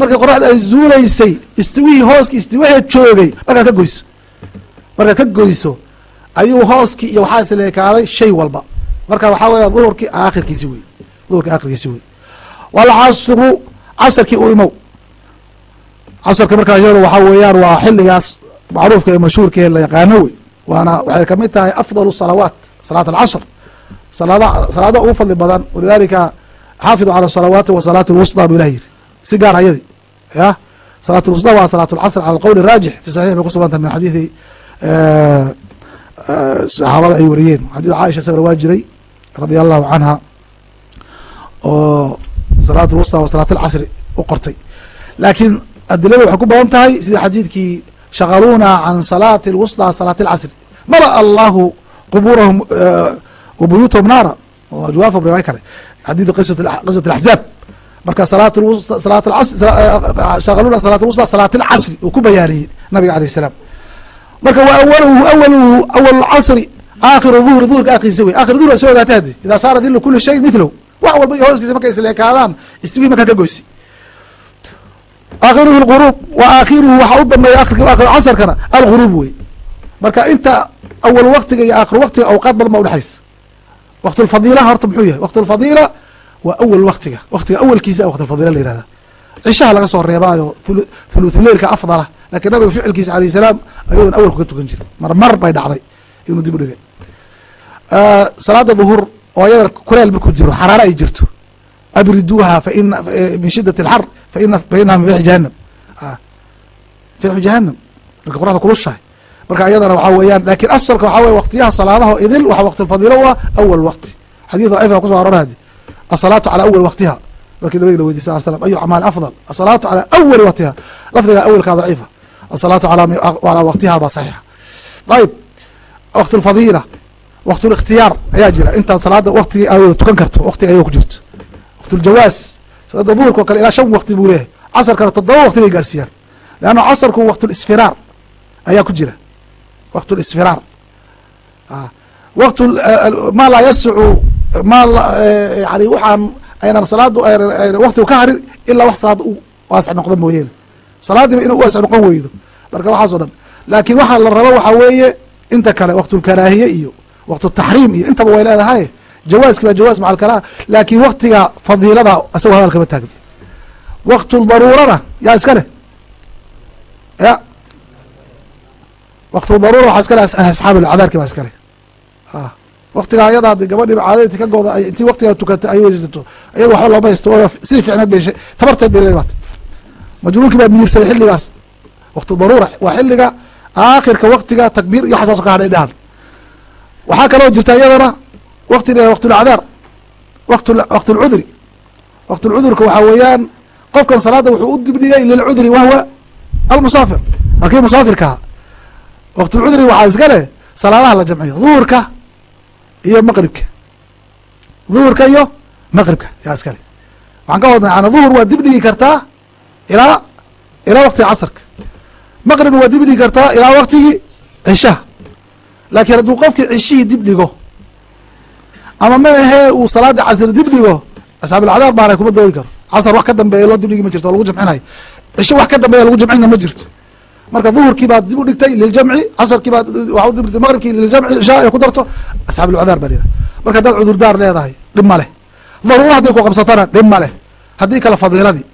markay qoraxda ay zuulaysay istiwihii hooski istiwaheed joogay markaa ka goyso. Markaa ka goyso ayuu hooskii iyo waxaa isleekaaday shay walba. Marka waxaa weya duhurkii aakhirkiisi wey duhurkii aakhirkiisi wey walcasru casrkii u imow casrka markaa iyada waxaa weeyaan waa xiligaas macruufka ee mashhuurka ee la yaqaano wey waana waxay kamid tahay afdal salawaat salaat alcasr salaada salaada ugu fadli badan walidalika xaafidu cala salawaati wa salaat lwusطa bu ilah yiri si gaar ayadi ya salaat lwusطa waa salaat lcasr cala alqowl raajix fi saxix bay kusugan tahay min xadiidi saxaabada ay wariyeen xadiid caaisha isagana waa jiray radia allahu canha oo salaat lwusطa wa salaat alcasri u qortay laakiin adilada waxay ku badan tahay sida xadiidkii shaqaluuna can salaati lwusطى salaati اlcasri mala allahu qubuurahum wa buyuutahum naara oo ajwaafahum riwaaya kale xadiid qisat axzaab marka salaat salaat shaqaluuna salaat lwusطى salaati اlcasri uu ku bayaaniyey nabiga alayh الsalaam marka wa awaluhu awaluhu awal casri aakhiru duhri duhurka akhirisa wey akhir duhur soo ogaata hadi idaa saara dilu kuli shay mithlahu wax walba iyo hooskiisa markay isleekaadaan istiwii markaa ka goysi aakhiruhu lgurub wa aakhiruhu waxaa u dambeeya akhir casarkana alguruub wey marka inta awal waktiga iyo aakhir waktiga awqaad badan ba udhexaysa waktulfadiilaha horta muxuu yahay waktulfadiila waa awal waktiga waktiga awalkiisa waktulfadiila la yihahda cishaha laga soo reebaayo thuluthuleilka afdala laakiin nabiga ficilkiisa alayh salaam ayadoon awalku ka tukan jirin mar mar bay dhacday inuu dib u salaada duhur oo ayada kuleel markuu jiro xaraare ay jirto abriduuha faina min shidat faina fainaha min fixi jahanam fixu jahanam marka qoraxda kulushahay marka ayadana waxaa weeyaan laakiin asalka waxaa weye waqtiyaha salaadaho idil waxa waqtilfadiilo waa awal waqti xadiis daciifka kuso aroorahadi asalaatu calaa awali waqtiha markii nabig la weydiisay slam ayu acmaali afdal asalaatu calaa awali waqtiha lafdiga awalkaa daciifa asalaatu calaa waqtiha baa saxiixa ayib waqtilfadiila waqtlikhtiyaar ayaa jira intaad salaada waqtigii aad wada tukan karto waqtiga ayadoo ku jirto waqtuljawaas salaada duhurka o kale ilaa shan waqti buu leeyahay. Casarkana toddoba waqti bay gaarsiiyaan. Leanna casarku waqtulisfiraar ayaa ku jira. Waqtulisfiraar waqt maa laa yasicu ma yani waxaan aynan salaadu waktigu ka harin ilaa wax salaada u waasix noqda mooyeene salaadiiba ina u waasix noqon weydo marka waxaas o dhan. Laakiin waxaa la rabo waxaa weeye inta kale waqtulkaraahiye iyo waqtutaxriim iyo intaba way leedahay jawaaski baa jawaaz maca alkaraaha laakiin waktiga fadiilada isagoo hadal kama taagin. Waqtuldaruurana yaa iska leh? Ya. Waqtuldaruura waxaa iska leh asxaab baa iska leh. Waktigaa ayadaa adi gabadhiiba caadadti ka gooda intii waktigaa tukatay ay weysaysato iyado waxba looma haysto sidii ficneed bay tabarteed bay leebaatay majnuunkii baa miyirsaday xilligaas. Waqtu daruura waa xilliga aakhirka waktiga takbiir iyo waxasaas ka hadhay dhahan waxaa kaloo jirta iyadana wakti waqtulacdaar waqt waqtulcudri waqtulcudurka waxaa weeyaan qofkan salaada wuxuu u dibdhigay lilcudri wahwa almusaafir. Halkii musaafirkaha waqtulcudri waxaa iska leh salaadaha la jamciyo duhurka iyo maqribka. Duhurka iyo maqribka yaa iskale waxaan ka wadna yana duhur waa dibdhigi kartaa ilaa ilaa waktiga casarka maqribna waa dibdhigi kartaa ilaa waktigii cishaha. Laakiin hadduu qofkii cishihii dibdhigo ama ma ahee uu salaada casr dibdhigo asxaabilcadaar baana kuma doodi karo. Casar wax ka dambeeya loo dibdhigi ma jirto oo lagu jamcinayo cisho wax ka dambeeya lagu jamcina ma jirto. Marka duhurkii baad dib u dhigtay liljamci casarkii baad waa udib dhigtay maqribkii liljamci cishaa ay ku darto asxaabilcadaar baa liha marka haddaad cudurdaar leedahay dhib ma leh. Daruura hadday ku qabsatana dhib ma leh. Haddii kale fadiiladii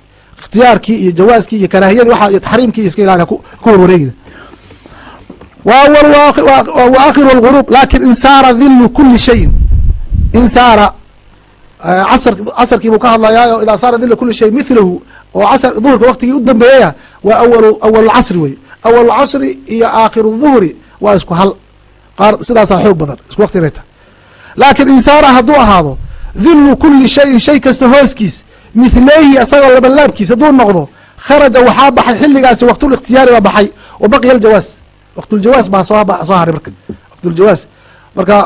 ikhtiyaarkii iyo jawaaskii iyo karaahiyadii waxa iyo taxriimkii iska ilaaliya ku warwareegida wa awal wa akhiru alguruub laakiin in saara dilu kuli shayin in saara casar casarkii buu ka hadlayaa idaa saara dilu kuli shay milahu oo duhurka waktigii u dambeeyaya waa awalu awal casri wey. Awal casri iyo aakhiru duhri waa isku hal. Qaar sidaasaa xoog badan isku wakti inay tahay laakiin in saara hadduu ahaado dilu kuli shayin shay kasta hooskiis mithleehi asagoo labalaabkiis hadduu noqdo kharaja waxaa baxay xilligaasi waqtulikhtiyaari baa baxay wa baqiya aljawaaz waqtuljawaaz baa soo soo haray marka. Waqtuljawaaz marka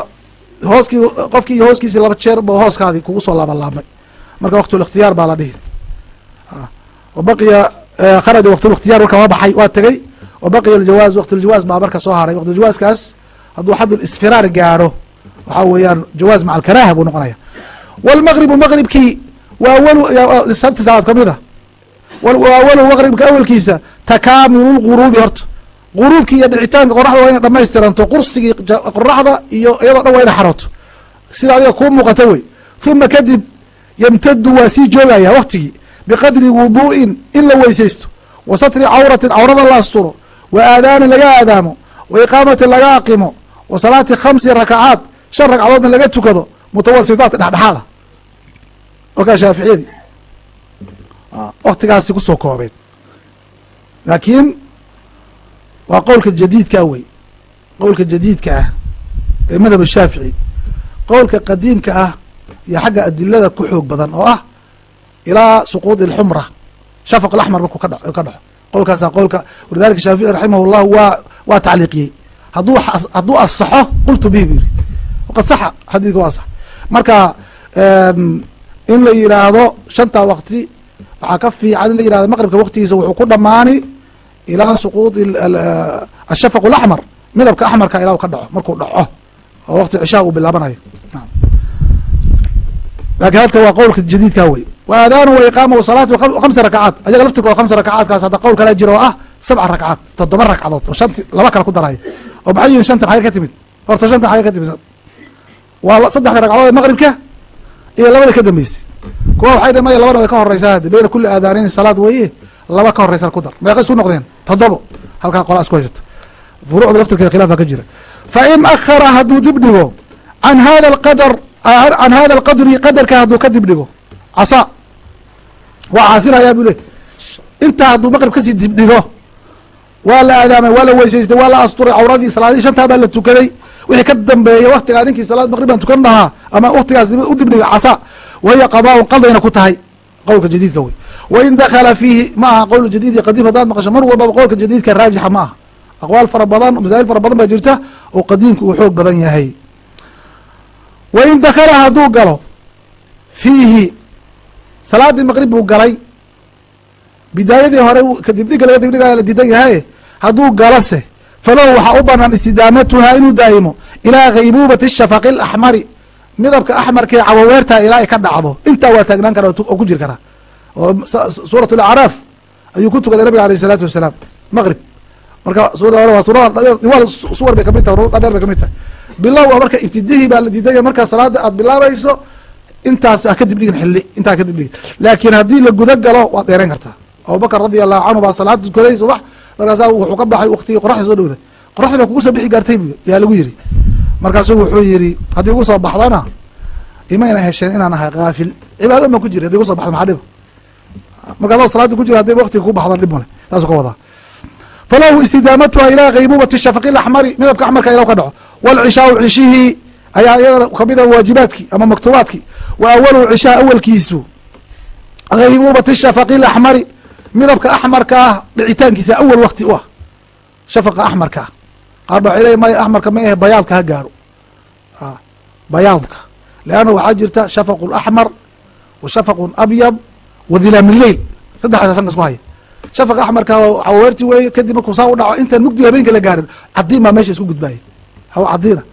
hooskii qofkii iyo hooskiisii laba jeer ba hooskaadii kugu soo laabalaabmay marka waqtulikhtiyaar baa la dhihi. Wa baqiya kharaja waqtulikhtiyaar marka waa baxay waa tegey. Wa baqiya aljawaaz waqtuljawaaz baa marka soo haray waqtuljawaaskaas hadduu xadul isfiraar gaaro waxaa weeyaan jawaaz maca alkaraaha buu noqonaya walmaqribu maqribkii waa awalu santi salaad ka mid a waa awalu maqribka awalkiisa takaamilu lguruubi horta guruubkii iyo dhicitaanka qoraxda waa ina dhamaystiranto qursigii qoraxda iyo iyadoo dhan waa ina xarooto. Sida adiga kuu muuqata wey. Uma kadib yamtadu waa sii joogaya waktigii biqadri wuduu'in in la weysaysto wa satri cawratin cawrada la asturo wa aadaanin laga aadaamo wa iqaamatin laga aqimo wa salaati khamsi rakacaat shan ragcadoodna laga tukado mutawasitaat dhexdhexaada. Okaa shaaficiyadii waktigaasi ku soo koobeen. Laakiin waa qowlka jadiidkaa wey qowlka jadiidka ah ee madhab shaafici. Qowlka qadiimka ah iyo xagga adilada ku xoog badan oo ah ilaa suquudi alxumra. Shafaq alaxmar markuu ka dhaxo qowlkaasa qowlka walidalika shaafici raximah llahu waa waa tacliiqiyey. Hadduu hadduu asaxo qultu bihi bu yiri waqad saxa xadiidka waa sax. Marka in la yidhaahdo shantaa waqti waxaa ka fiican in la yihahdo maqribka waqtigiisa wuxuu ku dhamaani ilaa suquudi ashafaq alaxmar midabka axmarka ilaa ka dhaco markuu dhaco oo waqti cishaha uu bilaabanayo. Lakin halka waa qowlka jadiidka wey wa aadaanu wa iqaama salaatu khamsa rakacaat. Ayaga laftirkooda khamsa rakacaatkaas hadda qowl kala jiro oo ah sabca rakacaat toddoba ragcadood oo shanti laba kale ku daraya oo maxay yihiin shantan xagee ka timid. Horta shantan xagee ka timid. Waa saddexda ragcadood ee maqribka iyo labada ka dambeysay. Kuwa waxay dh maya labana way ka horeysaa hade beyna kuli aadaanayn salaad weeye laba ka horeysa ku dar. Meeqa isu noqdeen. Toddobo. Halkaa qola isku haysata. Furuucda laftirkeeda khilaafa ka jira. Fa in akhara hadduu dib dhigo can hada alqadar can hada alqadri qadarka hadduu ka dib dhigo casa waa caasinayaa buu le intaa hadduu maqrib ka sii dib dhigo waa la aadaamay waa la weysaystay waa la asturay cawradii salaadii shantaa baa la tukaday wixii ka dambeeya waktigaa ninkii salaad maqrib baan tukan dhahaa ama waktigaas u dibdhiga casa wahiya qadaaun qaldayna ku tahay. Qowlka jadiidka wey wain dakala fiihi ma aha qowl jadiid qadiim haddaad maqasho mar walbaba qowlka jadiidka raajixa ma aha aqwaal fara badan masaa'il fara badan baa jirta oo qadiimka uu xoog badan yahay wain dakala hadduu galo fiihi salaadii maqrib buu galay bidaayadii hore kadib dhiga laga dibdhiga la diidan yahay hadduu galose falahu waxaa u banaan istidaamatuha inuu daa'imo ilaa haybuubati shafaqi alaxmari midabka axmarka ee cawaweerta ilaa ay ka dhacdo intaa waa taagnaan kara oo ku jiri karaa oo suurat alacraaf ayuu ku tukaday nabiga aleyh isalaatu wasalaam maqrib. Marka waa suwar bay ka mid tahay dhaadheer bay ka mid tahay. Bilow a marka ibtidihii baa la diidanya markaa salaada aad bilaabayso intaas ha kadib dhigin xilli intaa kadib dhigin. Laakiin haddii la guda galo waad dheerayn kartaa abubakr radi allahu canhu baa salaad tukaday subax markaasaa wuxuu ka baxay waktigii qoraxda soo dhowda qoraxdi baa kugu soo bixi gaartay bu yaa lagu yiri markaasu wuxuu yiri haddii igu soo baxdana imayna hesheen inaan ahay kaafil cibaado ma ku jiri haddi igu so baxda maxaa dhiba marka adoo salaada ku jira hadday waktiga ku baxdan dhib male taasuu ka wadaa falahu istidaamatuha ilaa kaybubati shafaqi laxmari midabka axmarka ilaw ka dhaco. Walcishaau cishihii ayaa iyadana ka mid a waajibaadkii ama maktuubaadkii wa awalu cishaa awalkiisu kaybubati shafaqi laxmari midabka axmarka ah dhicitaankiisa awal wakti u ah. Shafaqa axmarka ah qaar ba waxay maya axmarka ma ahe bayaadka ha gaaro. Bayaadka leanna waxaa jirta shafaqu laxmar wa abyad wa dhilaamileyl saddexdaas sanka isku haya shafaqa axmarka cawaweerti weeye kadib markuu saa u dhaco intaan mugdiga habeenka la gaarin cadiin baa meesha isku gudbaaya hawa cadiina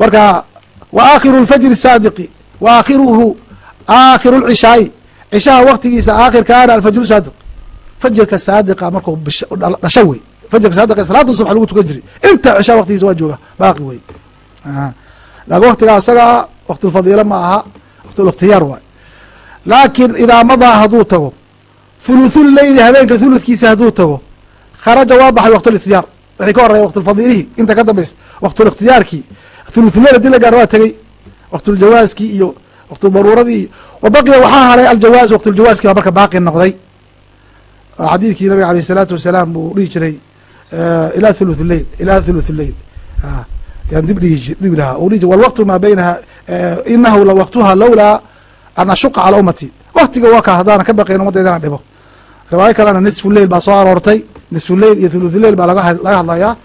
marka wa aakhiru lfajri saadiqi wa aakhiruhu aakhiru lcishaai cishaha waktigiisa aakhirkaana alfajru saadiq. Fajrka saadiqa markuu dhasho wey fajrka saadiqa salaada subx lagu tukan jiray. Inta cishaha waktigiisa waa jooga baaqi wey laakin waktigaa isagaa waktulfadiila ma aha waktulاkhtiyaar waay laakiin idaa madaa hadduu tago. Thuluthuleyli habeenka thuludkiisa hadduu tago. Kharaja waa baxay waktulikhtiyaar wixii ka horeya waktulfadiilihii inta ka dambaysa waktulikhtiyaarkii thuluthuleyl haddii la gaaro waa tegey waktuljawaazkii iyo waktudaruuradii iyo wa baqiya waxaa haray aljawaaz waktuljawaazkii baa marka baaqi noqday. Xadiidkii nabiga aleyh isalaatu wasalaam uu dhihi jiray ilaa thuluth leyl ilaa thuluth leyl yan dib dhigi lahaa. U dhihi walwaqtu maa baynaha inahu la waqtuha lawlaa an ashuqa calaa ummati. Waktiga waa ka haddaana ka baqayn ummadda inaan dhibo. Riwaayo kalena nisfu leyl baa soo aroortay. Nisfu leyl iyo thuluth leyl baa laga hadlayaa.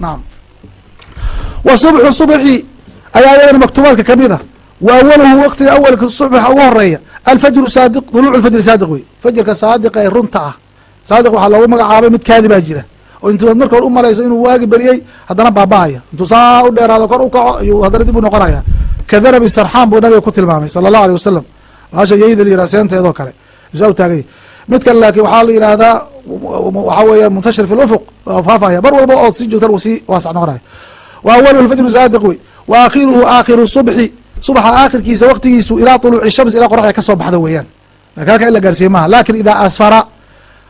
Nacam wa subxu subxi. Ayaa iyadana maktuubaadka ka mid a wa awaluhu waktiga awalka subxa ugu horreeya alfajru saadiq duluucu lfajri saadiq wey fajrka saadiqa ee runta ah. Saadiq waxaa loogu magacaabay mid kaadibaa jira. Oo intuad marka hor u malayso inuu waagi beriyey haddana baaba-aya intuu saa u dheeraado kor u kaco ayuu haddana dib u noqonaya kadanabi sarxaan buu nabiga ku tilmaamay sala allahu aleyh wasalam baasha yayda la yihah seenteedoo kale. Saa u taaganya mid kale laakiin waxaa la yihahdaa waxaa weeya muntashir fi lufuq faafaya. Bar walba ood sii joogtan uu sii waasac noqonaya wa awaluhu lfajru saadiq wey wa aakhiruhu aakhiru subxi subaxa aakhirkiisa waktigiisu ilaa tuluuci shams ilaa qoraxda ka soo baxda weeyaan. Halka in la gaarsiiye maha laakiin idaa asfara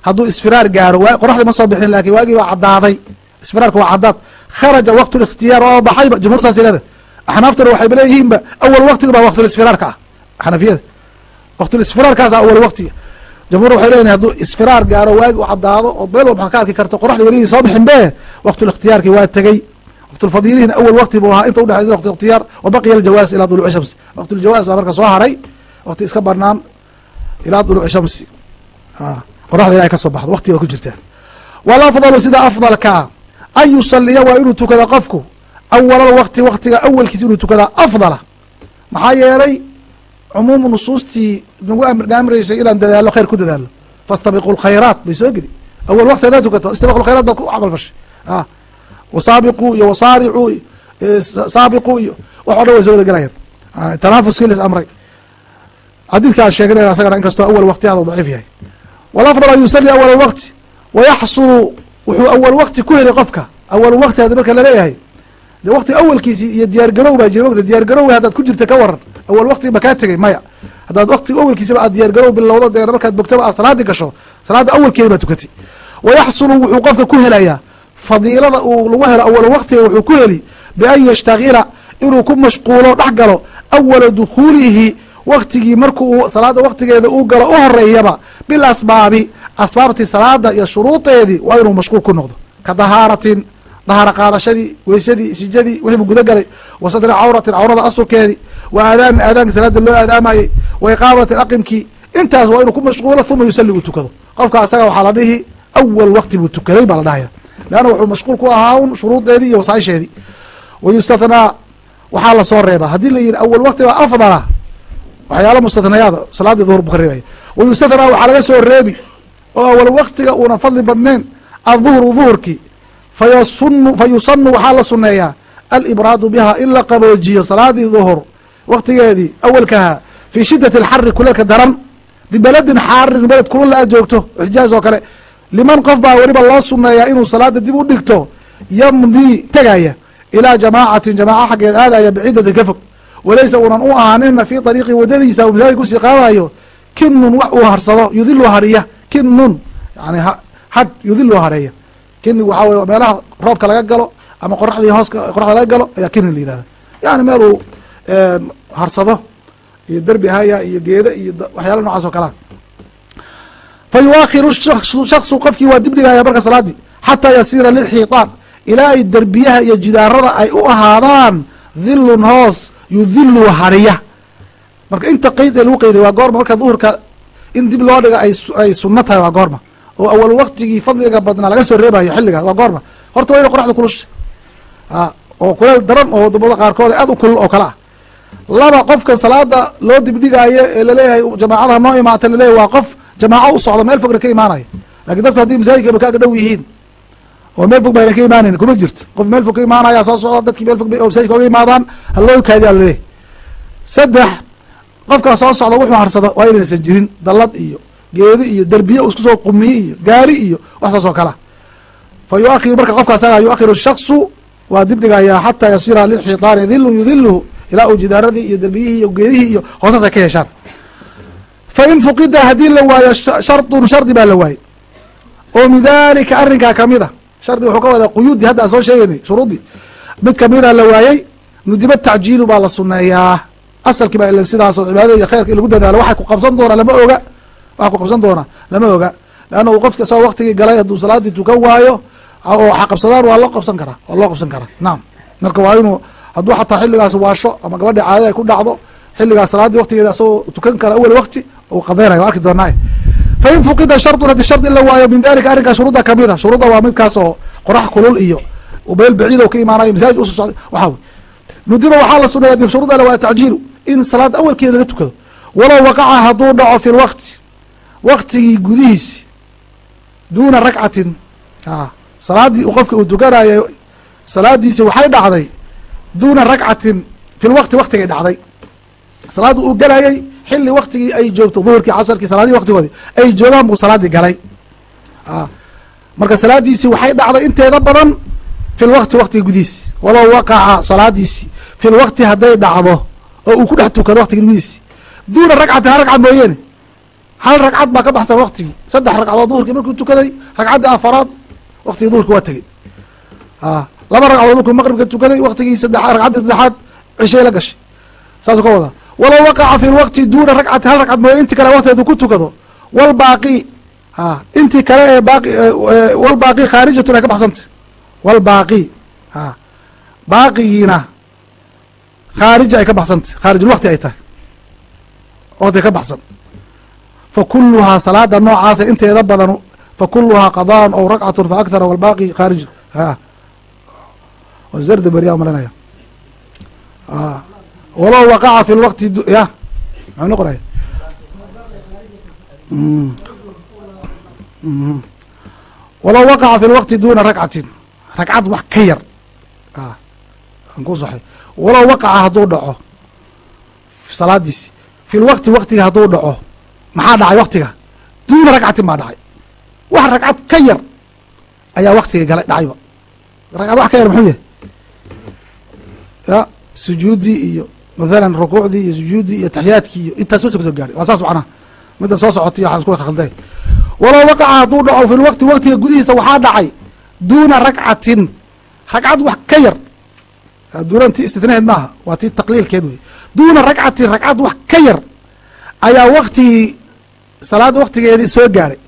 hadduu isfiraar gaaro qoraxdii ma soo bixin laakiin waagii baa caddaaday. Isfiraarka waa caddaad. Kharaja waqtu likhtiyaar oo baxayba jumhur saas ilada axnaaftuna waxayba leeyihiinba awal waktiga baa waqtulisfiraarka ah. Xanafiyada waqtulisfiraarkaasa awal waktiga jamhur waxay leeyihiin hadduu isfiraar gaaro waagi u caddaado ood meel walba ka arki karto qoraxdii weligii soo bixin be waqtulikhtiyaarki waa tegey. Waqtulfadiilihina awal wakti buu ahaa inta udhexaysa waqtu ikhtiyaar wa baqiya aljawaaz ilaa duluuci shamsi waqtuljawaaz baa marka soo haray waqti iska banaan ilaa duluuci shamsi qoraxda ilahay ka soo baxdo waqti baad ku jirtaa walafdalu sida afdalkaa an yusaliya waa inuu tukada qofku awalal waqti waktiga awalkiisa inuu tukadaa afdala. Maxaa yeelay cumuumu nusuustii nagu amraysay inaan dadaalo khayr ku dadaalo fastabiqu lkhayraat bay soo geli awal waqti hadaad tukato istabiqu lkhayraat baad ku camal fashay a wasaabiquu iyo wasaaricuu saabiquu iyo wax o dhan way soo wada gelayaan tanaafuskii lis amray xadiidka aan sheeganayna asagana inkastoo awal waqti aada daciif yahay walafdal an yusali awal waqti wayaxsulu wuxuu awal waqti ku helay qofka awal waqti haddi marka la leeyahay de waqti awalkiisi iyo diyaargarow baa jira mota diyaargarow haddaad ku jirta ka waran awal waqti ma kaa tegay maya. Haddaad waqtiga awalkiisaba aad diyaargarow bilowdo dee markaad bogtaba aad salaadii gasho salaada awalkeeda baa tukatay. Wayaxsulu wuxuu qofka ku helayaa fadiilada uu lagu helo awal waqtiga wuxuu ku heli bian yashtagila inuu ku mashquulo dhex galo awala dukhuulihi waktigii markuu salaada waktigeeda uu galo u horeeyaba bil asbaabi asbaabtii salaada iyo shuruudeedii waa inuu mashquul ku noqdo. Ka dahaaratin dahaaro qaadashadii weysadii sijadii wixii buu guda galay wa sadri cawratin cawrada asturkeedii wa aadaanin aadaanki salaada loo aadaamayey wa iqaamatin aqimkii intaas waa inuu ku mashquulo uma yusali uu tukado qofka asaga waxaa la dhihi awal waqti buu tukaday baa la dhahaya leanna wuxuu mashquul ku ahaa un shuruudeedii iyo wasaaisheedii wa yustathnaa waxaa la soo reebaa haddii la yihi awal waqti baa afdala waxyaala mustatnayaada salaadii duhur buu ka reebaya wa yustathnaa waxaa laga soo reebi oo awal waktiga uuna fadli badnayn aduhru duhurkii fayasunu fa yusanu waxaa la suneeyaa alibraadu biha in la qaboojiyo salaadii duhur waktigeedii awalkaha fii shidati alxari kuleelka daran bibeledin xaarin beled kulula aad joogto xijaaz oo kale. Liman qof baa weliba loo suneeyaa inuu salaada dib u dhigto yamdii tegaya ilaa jamaacatin jamaaca xaggeed aadaya baciidatin ka fog. Walaysa uunan u ahaanina fii ariiqi wadadiisa u masaajid ku sii qaadayo kinun wax uu harsado yudilu hariya kinun yani hadh yudilu hareeya kini waxaa wey meelaha roobka laga galo ama qoraxdii hooska qoraxda laga galo ayaa kini la yihahda yani meel uu harsado iyo derbi haya iyo geeda iyo waxyaala nocaas oo kalea fa yuakhiru shaksu qofkii waa dibdhigaya marka salaadii xataa yasiira lilxiiطaan ilaa ay derbiyaha iyo jidaarada ay u ahaadaan dhilun hoos yudilu hariya. Marka inta qeyd ee lagu qeyday waa goorma marka duhurka in dib loo dhiga ay sunno tahay waa goorma oo awal waktigii fadliga badnaa laga soo reebayo xilligaas waa goorma. Horta waa ina qoraxda kulusha oo kuleel daran oo waddamada qaarkood aad u kulul oo kale ah. Laba qofka salaada loo dibdhigaayo ee la leeyahay jamaacadaha noo imaata laleeyahy waa qof jamaaco u socda meel fogna ka imaanayo laakiin dadku haddii masaajidkaba kaaga dhow yihiin oo meel fog bayna ka imaanayn kuma jirto qof meel fog ka imaanaya soo socda dadkii meel fog oo masaajidka oga imaadaan haloo kaadiyaa laleeyahy saddex qofkaa soo socda wuxuu harsado waa inaysan jirin dallad iyo geedi iyo derbiye isku soo qumiye iyo gaari iyo wax saas oo kalea fa yuakhiru marka qofkaas yuakhiru shaksu waa dib dhigayaa xataa yasira lilxiitaani dilun yudiluhu ilaa uu jidaaradii iyo derbiyihii iyo geedihii iyo hoosaas ay ka yeeshaan. Fa in fuqida haddii la waayo shardun shardi baa la waayey. Oo min dalika arrinkaa ka mid a shardi wuxuu ka wadaa quyuuddii hadda soo sheegaynay shuruuddii. Mid kamida la waayey nudiba tacjiilu baa la suneeyaa asalkii baa ila sidaasoo cibaadada iyo khayrka lagu dadaalo waxay ku qabsan doonaa lama oga waxa ku qabsan doonaa lama oga. Leanna uu qofka isagoo waktigii galay hadduu salaadii tukan waayo oo waxa qabsadaan waa loo qabsan karaa waa loo qabsan karaa. Naam. Marka waa inuu hadduu xataa xilligaas waasho ama gabadhi caadada ay ku dhacdo xilligaas salaaddii waktigeeda asagoo tukan kara awel wakti uu qadeynayo wa arki doonaa fa in fuqida shardun haddii shardi la waayo min dalika arrinkaa shuruudda kamida. Shuruudda waa midkaas oo qorax kulul iyo meel baciid ka imaanayo masaajid usu socda. Waxaa wey nudiba waxaa la sunaya shuruudda waa tacjiilu in salaada awalkeeda laga tukado. Walow waqaca hadduu dhaco fi lwaqti waktigii gudihiisi duuna ragcatin salaadii qofka uu tukanayo salaadiisi waxay dhacday duuna ragcatin fi lwaqti waktigay dhacday. Salaadda uu galayay xilli waktigii ay joogto duhurkii casarkii salaadihii waktigoodi ay joogaan buu salaaddii galay. Marka salaadiisi waxay dhacday inteeda badan fi lwaqti waktiga gudihiisi. Walow waqaca salaadiisi fi lwaqti hadday dhacdo oo uu ku dhex tukado waktiga gudihiisi. Duuna ragcatin hal ragcad mooyeene hal ragcad baa ka baxsan waktigii saddex ragcadood duhurkii markuu tukaday ragcaddii afaraad waktigii duhurka waa tegey. Laba ragcadood markuu maqribka tukaday waktigii saddeaad ragcaddii saddexaad cishay la gashay. Saasuu ka wadaa walow waqaca fi lwaqti duuna ragcati hal ragcad mooye intii kale waktigeedu ku tukado. Walbaaqi a intii kale ee baaqi walbaaqi khaarijatun ay ka baxsantay. Walbaaqi a baaqigiina khaarija ay ka baxsantay. Khaarijulwakti ay tahay. Waktiga ka baxsan fa kuluhaa salaada noocaasa inteeda badan fa kuluhaa qadaan ow ragcatun fa akthara walbaaqi khaarij. A wasarda beriyaa malinaya walow waqaca fi lwaqti ya. Maxuu noqonaya walow waqaca fi lwaqti duna ragcatin ragcad wax ka yar. Aan ku soxay walow waqaca hadduu dhaco salaadiisi fi lwaqti waktiga hadduu dhaco maxaa dhacay waktiga duuna ragcatin baa dhacay. Wax ragcad ka yar ayaa waktiga galay dhacayba ragcad wax ka yar muxuu yahay? Ya sujuuddii iyo mathalan rukuucdii iyo sujuuddii iyo taxiyaadkii iyo intaas basa ka soo gaadhay. Waa saas macnaha. Middan soo socotay waxaan isku khalday walow waqaca hadduu dhaco fi lwaqti waktiga gudihiisa waxaa dhacay duuna ragcatin. Ragcad wax ka yar. Duunan ti istithnaheed maaha waa ti taqliilkeed wey duuna ragcatin ragcad wax ka yar ayaa waktigii salaada waktigeedii soo gaadhay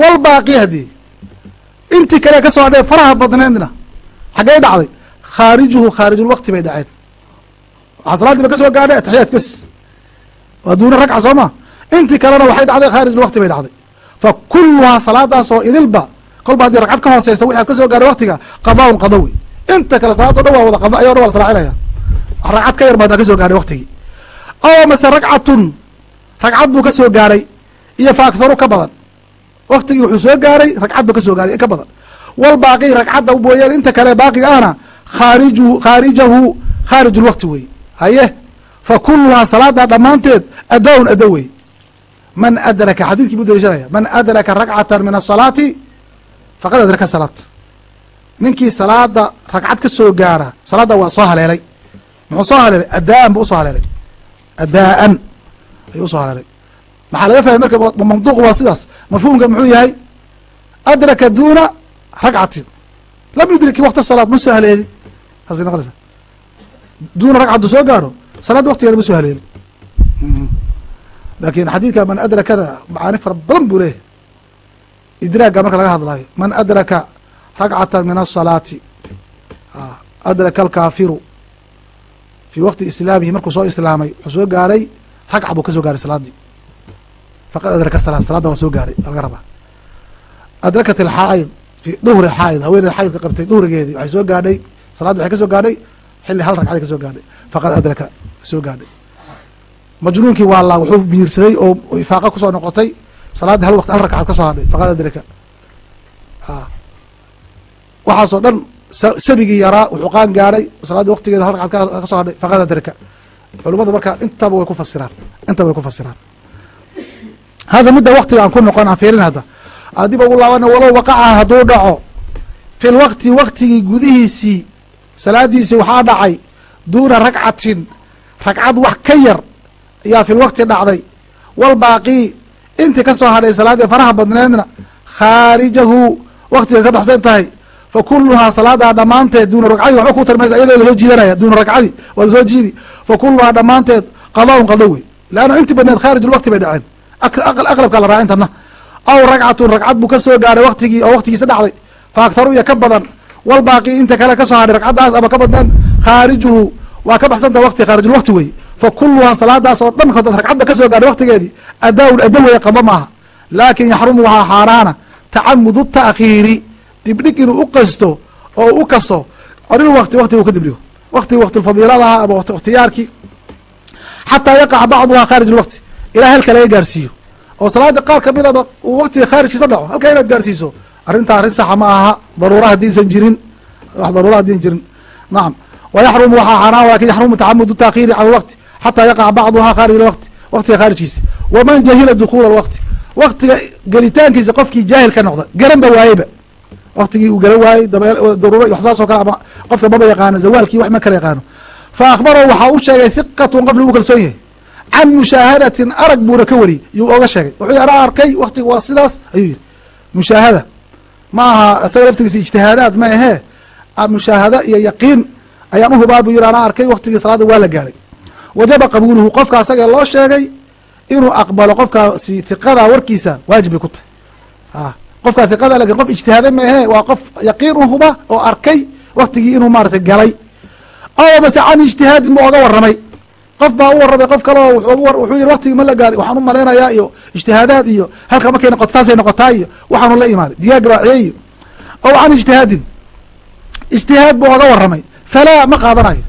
walbaaqi haddii. Intii kale ka soo hadhee faraha badneedna xaggey dhacday. Khaarijuhu khaarijulwakti bay dhaceen. Waxaa salaadii ba ka soo gaadhay ataxiyaadki bes waa duuna ragca soo ma? Intii kalena waxay dhacday khaarijulwakti bay dhacday. Fa kuluhaa salaadaasoo idilba kolba haddii ragcad ka hooseysa wixi ad ka soo gaadhay waktiga qadaaun qada wey inta kale salaado dhan waa wada qada ayo dhan waa la salaacinaya ragcad ka yar baa ka soo gaadhay waktigii aw mase ragcatun ragcad buu ka soo gaadhay iyo fa akharu ka badan. Waktigii wuxuu soo gaadhay ragcad buu ka soo gaadhay ka badan. Walbaaqi ragcadda mooyaane inta kale baaqiga ahna khaariju khaarijahu khaarij lwakti wey haye? Fa kuluhaa salaada dhammaanteed adaa-un ada wey man adraka xadiidkii buu daliishanaya man adraka ragcatan min asalaati faqad adraka salaat. Ninkii salaada ragcad ka soo gaara salaadda waa soo haleelay. Muxuu soo haleelay? Adaa-an buu u soo haleelay. Adaa-an ayuu u soo haleelay maxaa laga fahmay marka mamduuq waa sidaas. Mafhuumka muxuu yahay? Adraka duna ragcatin. Lam yudriki wakta salaad ma soo haleelin. Saasay noqonaysa. Duuna ragca hadduu soo gaadho salaadda waktigeeda ma soo haleelin. Lakin xadiidka man adrakada macaani fara badan buu leeyahay. Idraagga marka laga hadlayo man adraka ragcata min asalaati adraka alkaafiru. Fii waqti islaamihi markuu soo islaamay wuxuu soo gaadhay ragca buu ka soo gaadhay salaaddii faqad adraka salaat salaadda waa soo gaadhay laga rabaa. Adrakat alxaaid fi duhri xaaid haweeney xaydka qabtay duhrigeedii waxay soo gaadhay salaaddi waxay ka gaadhay xilli hal ragcaday ka gaadhay. Faqad adraka soo gaadhay. Majnuunkii waa la wuxuu biirsaday oo ifaaqa ku soo noqotay salaaddii hal waqti hal ragcad ka hadhay. Faqad adraka. Waxaasoo dhan sabigii yaraa wuxuu qaan gaadhay salaaddii waqtigeeda hal ragcad ka hadhay. Faqad adraka. Culummadu marka intaba way ku fasiraan intaba way ku fasiraan hadda midda waktiga aan ku noqon aan fiirin hadda. Adiba ugu laabana walow waqaca hadduu dhaco fi lwaqti waktigii gudihiisii salaadiisii waxaa dhacay duuna ragcatin ragcad wax ka yar ayaa fi lwaqti dhacday. Walbaaqii intii ka soo hadhay salaaddii faraha badneedna khaarijahu waktiga ka baxsan tahay. Fa kuluhaa salaadaa dhammaanteed duuna ragcadii waxba ku tarmaysa iyadoo la soo jiidanaya duuna ragcadii waa la soo jiidi. Fa kuluhaa dhammaanteed qadaun qado wey leanna intii badneed khaarij lwaqti bay dhaceen aqlabka la raa intana. Aw ragcatun ragcad buu ka soo gaadhay waktigii oo waktigiisa dhacday fa iyo ka badan. Walbaaqi inta kale ka soo hadhay ragcaddaas ama ka badnaan khaarijuhu waa ka baxsantaha waqti khaarijulwaqti wey. Fa kuluhaa salaadaas oo dhan kodaad ragcadda ka soo gaadhay waktigeedii adaa-un ada weeye qado maaha. Laakin yaxrumu waxaa xaaraana tacamudu ta'khiiri dibdhig inuu u qasto oo u kaso. Anil wakti waktiga u ka dibdhigo waktigii waktilfadiiladaha ama waktiyaarkii xataa yaqaca bacduhaa khaarij lwaqti ilaa halka laga gaarsiiyo. Oo salaada qaar kamidaba uu waktiga khaarijkiisa dhaco. Halkaa inaad gaarsiiso arrintaa arrin saxa ma aha. Daruura haddiisan jirin. Wax daruura haddiisan jirin. Nacam wayaxrumu waxaa xaaraan laakiin yaxrumu tacamudu taakhiiri cala lwaqti xataa yaqaca bacduhaa khaarij lwaqti waktiga khaarijkiisa waman jahila dukuula lwaqti waktiga gelitaankiisa qofkii jaahil ka noqda garan ba waayeba waktigii uu garan waayey daruura wax saas oo kale ama qofka maba yaqaano zawaalkii wax ma kala yaqaano. Fa akhbarahu waxaa u sheegay hiqatun qof lagu kalsoon yahay can mushaahadatin arag buuna ka wariyey yuu oga sheegay. Wuxuu yii anaa arkay waktiga waa sidaas ayuu yihi mushaahada. Ma aha isaga laftigiisa ijtihaadaad ma ahee? Mushaahada iyo yaqiin ayaan uhubaa buu yihi anaa arkay waktigii salaada waa la gaadhay wajaba qabuuluhu qofka asaga loo sheegay inuu aqbalo qofkaasi hiqada warkiisa waajib bay ku tahay. Qofkaa hiqada laakiin qof ijtihaada ma ahee? Waa qof yaqiin uhuba oo arkay waktigii inuu maratay galay. Aw mase can ijtihaadin buu oga waramay qof baa u warramay qof kaleo wuxuu yihi waktigii ma la gaari waxaan u malaynayaa iyo ijtihaadaad iyo halka markay noqoto saasay noqotaa iyo waxaanu la imaaday digaag raaciye iyo aw can ijtihaadin. Ijtihaad buu oga warramay. Falaa ma qaadanayo.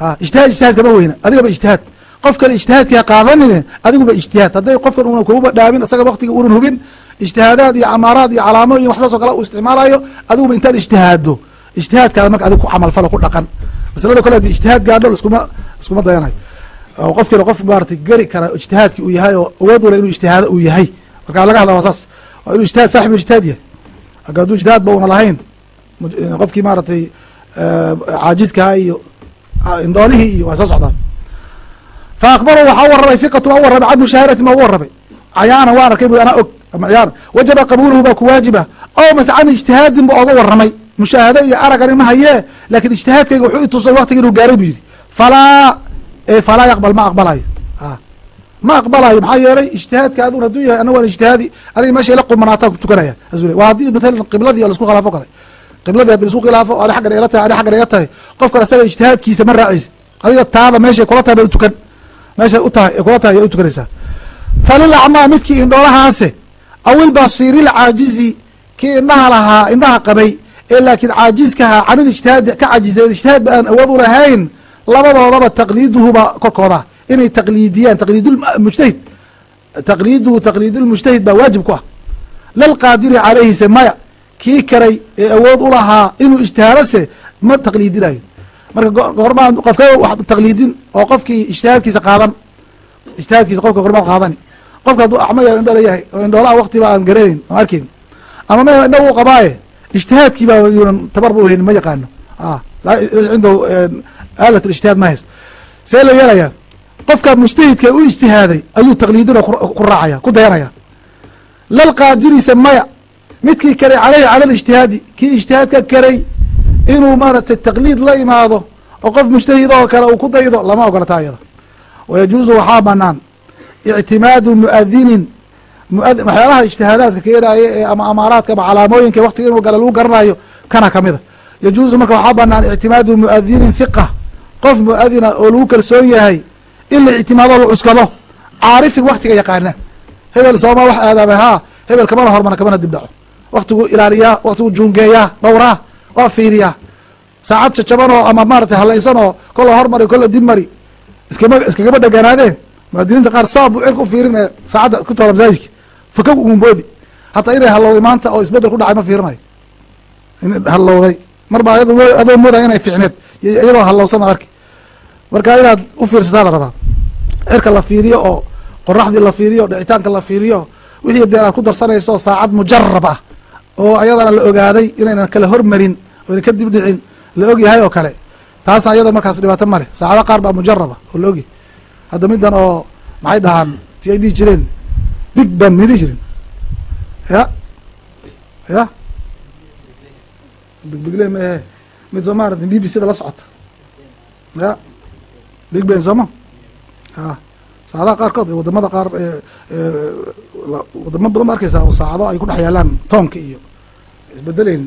A ijtihaad ijtihaad kama weyna adigaba ijtihaad. Qof kale ijtihaadkii ha qaadanine adiguba ijtihaad. Hadday qofkan una kumaba dhaabin isaga waktiga unan hubin ijtihaadaad iyo camaaraad iyo calaamo iyo wax saas kale uu isticmaalayo adiguba intaad ijtihaaddo. Ijtihaadkaada marka adig ku camalfalo ku dhaqan. Masalada kole haddii ijtihaad gaadho iskuma iskuma dayanayo qofkiina qof maratay geri kara ijtihaadki uu yahay oo awood wala inuu ijtihaado uu yahay. Marka laga hadla waa saas waa inuu ijtihaad saaxibu ijtihaad yahay. Marka hadduu ijtihaad ba una lahayn qofkii maaragtay caajiskaha iyo indhoolihii iyo waa soo socdaan fa akbaru waxaa u warramay waa u can mushaahadati ma ugu warramay cayaana waan arkay bu anaa og ama wajaba qabuuluhu baa ku waajiba. O mase can ijtihaadin ba oga warramay. Mushaahado iyo aragani ma hayee laakiin ijtihaadkayga wuxuu itusay waktiga inuu gaaray bu yidhi. Falaa falaa yaqbal ma aqbalayo ma aqbalayo maxaa yeelay ijtihaadka adun hadduu yahay ana waan ijtihaadi aniga meesha ila qumanaataan ku tukanaya. Waa haddii mathalan qibladii o la isku khilaafo kale. Qibladii haddi la isku khilaafo ani xaggan ila tahay ani xaggan iga tahay. Qofkan isaga ijtihaadkiisa ma raacaysid adiga taada meeshay kula tahay bay utukan meeshay utahay kula tahay ay utukanaysaa falil acmaa midkii indhoolahaase awil basiiril caajizi kii indhaha lahaa indhaha qabay ee laakiin caajiskaha canil ijtihaad ka cajizay ijtihaad ba aan awood u lahayn labadoodaba taqliiduhuba korkooda inay taqliidiyaan taqliidulmujtahid taqliiduhu taqliidulmujtahid baa waajib ku ah. Lalqaadiri calayhi se maya kii karay ee awood u lahaa inuu ijtihaadose ma taqliidinayo marka goormaa qofka wax taqliidin oo qofkii ijtihaadkiisa qaadan ijtihaadkiisa qofka gormaad qaadani. Qofka hadduu acmaya indhola yahay oo indhoolaha waktiba aan garanayn oo arkayn ama ma indha uu qabaaye ijtihaadkii baa yunan tabarba uhaynin ma yaqaano. Cindahu aalat ijtihaad ma haysto see la yeelayaa qofka mujtahidka u ijtihaaday ayuu taqliidin oo ku raacaya ku dayanaya lalqaadirisa maya midkii karay caleyhi cala lijtihaadi kii ijtihaadka karay inuu maaragtay taqliid la imaado oo qof mujtahid oo kale uu ku daydo lama ogolata iyada wayajuuzu waxaa banaan ictimaadu muadinin muad waxyaalaha ijtihaadaadka keenaaya ee ama amaaraadka ama calaamooyinka waktiga inuu gala lagu garanayo kana kamida yajuuzu marka waxaa banaan ictimaadu muadinin hiqa qof muadina oo lagu kalsoon yahay in la ictimaado la cuskado caarifin waktiga yaqaana. Hebel sooma wax aadaaba haa hebel kamana hormana kamana dib dhaco waktigu ilaaliyaa waktigu juungeeyaa dhowraa waa fiiriyaa saacad jajaban oo ama maratay halaysan oo kola hormari kola dib mari iskama iskagama dheganaadeen muadiniinta qaar saab buu cirka u fiirinaya saacadda ku taala masaajidka. Fakog ugunboodi hataa inay hallowday maanta oo isbeddel ku dhacay ma fiirinayo. In hallowday marba ayad adoo mooday inay ficneed iyadoo hallowsan ad arki. Marka inaad u fiirsataa la rabaa. Cirka la fiiriyo oo qoraxdii la fiiriyo dhicitaanka la fiiriyo wixii dee aad ku darsanayso saacad mujarab ah oo ayadana la ogaaday inaynan kala hormarin oyna kadib dhicin la og yahay oo kale. Taasna ayada markaas dhibaato male saacado qaar baa mujaraba oo la ogyahy hadda midan oo maxay dhahaan si ay dhihi jireen big ban may jiren ya? Ya? Bigbigle ma ahe mid soo maarata b b c da la socota. Ya. Big ben sooma a saacadaha qaarkood waddamada qaar wadamo badan ba arkeysaa oo saacado ay ku dhex yaalaan toonka iyo isbedeleyn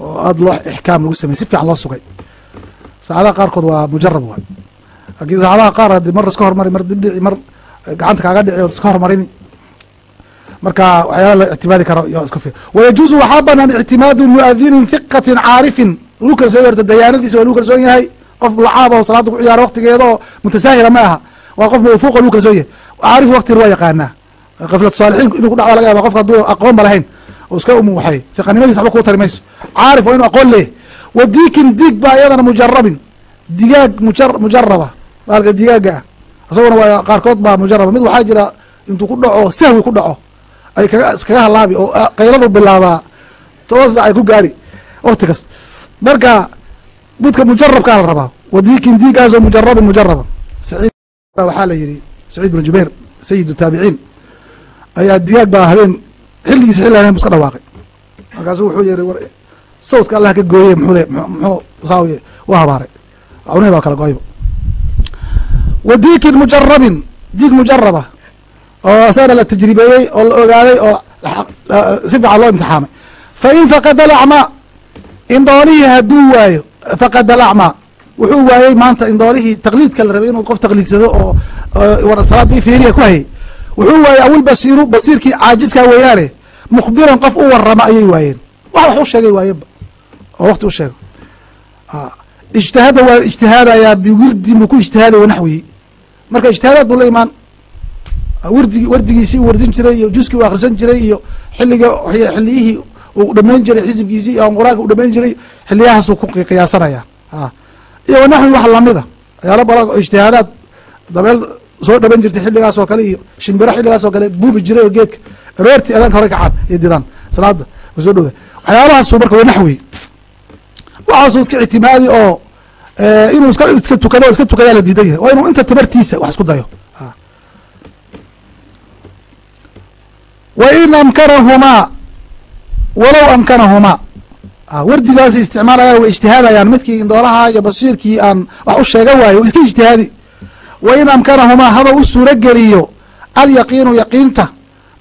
oo aada loo ixkaam lagu samey si fiican loo sugay. Saacadaha qaarkood waa mujarab waay. Laakiin saacadaha qaar hadi mar iska hormari mar dib dhici mar gacanta kaaga dhici ood iska hormarini marka waxyaala la ictimaadi karo yo iska fir wayajuuzu waxaa banaan ictimaadu muadinin hiqatin caarifin lagu kalsoon horta dayaanadiisa waa lagu kalsoon yahay qof lacaab oo salaada ku ciyaaro waktigeeda oo mutasaahila ma aha. Waa qof mawfuuqa lagu kalsoon yahay caarif waktiga waa yaqaanaa. Kaflatu saalixiin inuu ku dhacda laga yaba qofka hadduu aqoon ba lahayn. Oo iska umuwaxay fiqanimadiisa waxba kuu tari mayso. Caarif waa inu aqoon leeyahy wa diikin diig baa iyadana mujarabin digaag muja mujaraba baalka digaaga ah isaguna waa qaarkood baa mujaraba mid waxaa jira intuu ku dhaco sahwi ku dhaco. Ay kaga iskaga halaabi oo qayladu bilaabaa. Toban sac ay ku gaari. Wakti kasta marka midka mujarabkaa la rabaa wa diikin diigaasoo mujarabin mujaraba waxaa la yihi saciid bin jubayr sayid taabiciin ayaa digaag baa habeen xilligiisa xilli habeen bu iska dhawaaqay. Markaasuu wuxuu yihi war sawdka allah ka gooye muxuu le muxuu saa u habaaray. Cunihii baa kala go'ayba wa diikin mujarabin diig mujaraba oo isagana la tajribeeyey oo la ogaaday oo si fiican loo imtixaamay. Fa in faqada alacmaa indhoolihii hadduu waayo faqada alacmaa wuxuu waayey maanta indhoolihii taqliidka la rabay inuu qof taqliidsado oo salaadii fiiriya ku hayay. Wuxuu waayey awil basiiru basiirkii caajiskaa weeyaane mukhbiran qof u warama ayay waayeen. Wax wax u sheegay waayeenba oo wakti u sheego ijtihaada waa ijtihaadayaa biwirdi mu ku ijtihaaday wanaxwihi marka ijtihaadaad buu la imaan. Wardigi wardigiisii u wardin jiray iyo juskii u akhrisan jiray iyo xilliga xiliyihii uu dhamayn jiray xisibkiisii qur'aanka u dhamayn jiray xiliyahaasuu ku qiyaasanaya. Iyo wanaxwi wax lamida waxyaalo badan oo ijtihaadaad dabeel soo dhaban jirtay xilligaas oo kale iyo shimbiro xilligaas oo kale buubi jiray oo geedka. Aroortii adaanka hore kacaan iyo didaan. Salaada soo dhowda waxyaalahaasu marka waa naxwi. Waxaasuu iska ictimaadi oo inuu iska iska tukado iska tukadaa la diidan yahay. Waa inuu inta tabartiisa wax isku dayo. Wa in walow amkanahumaa wardigaasay isticmaalayaan way ijtihaadayaan. Midkii indhoolaha iyo basiirkii aan wax u sheega waayo wa iska ijtihaadi. Wa in amkanahumaa haba u suuro geliyo alyaqiinu yaqiinta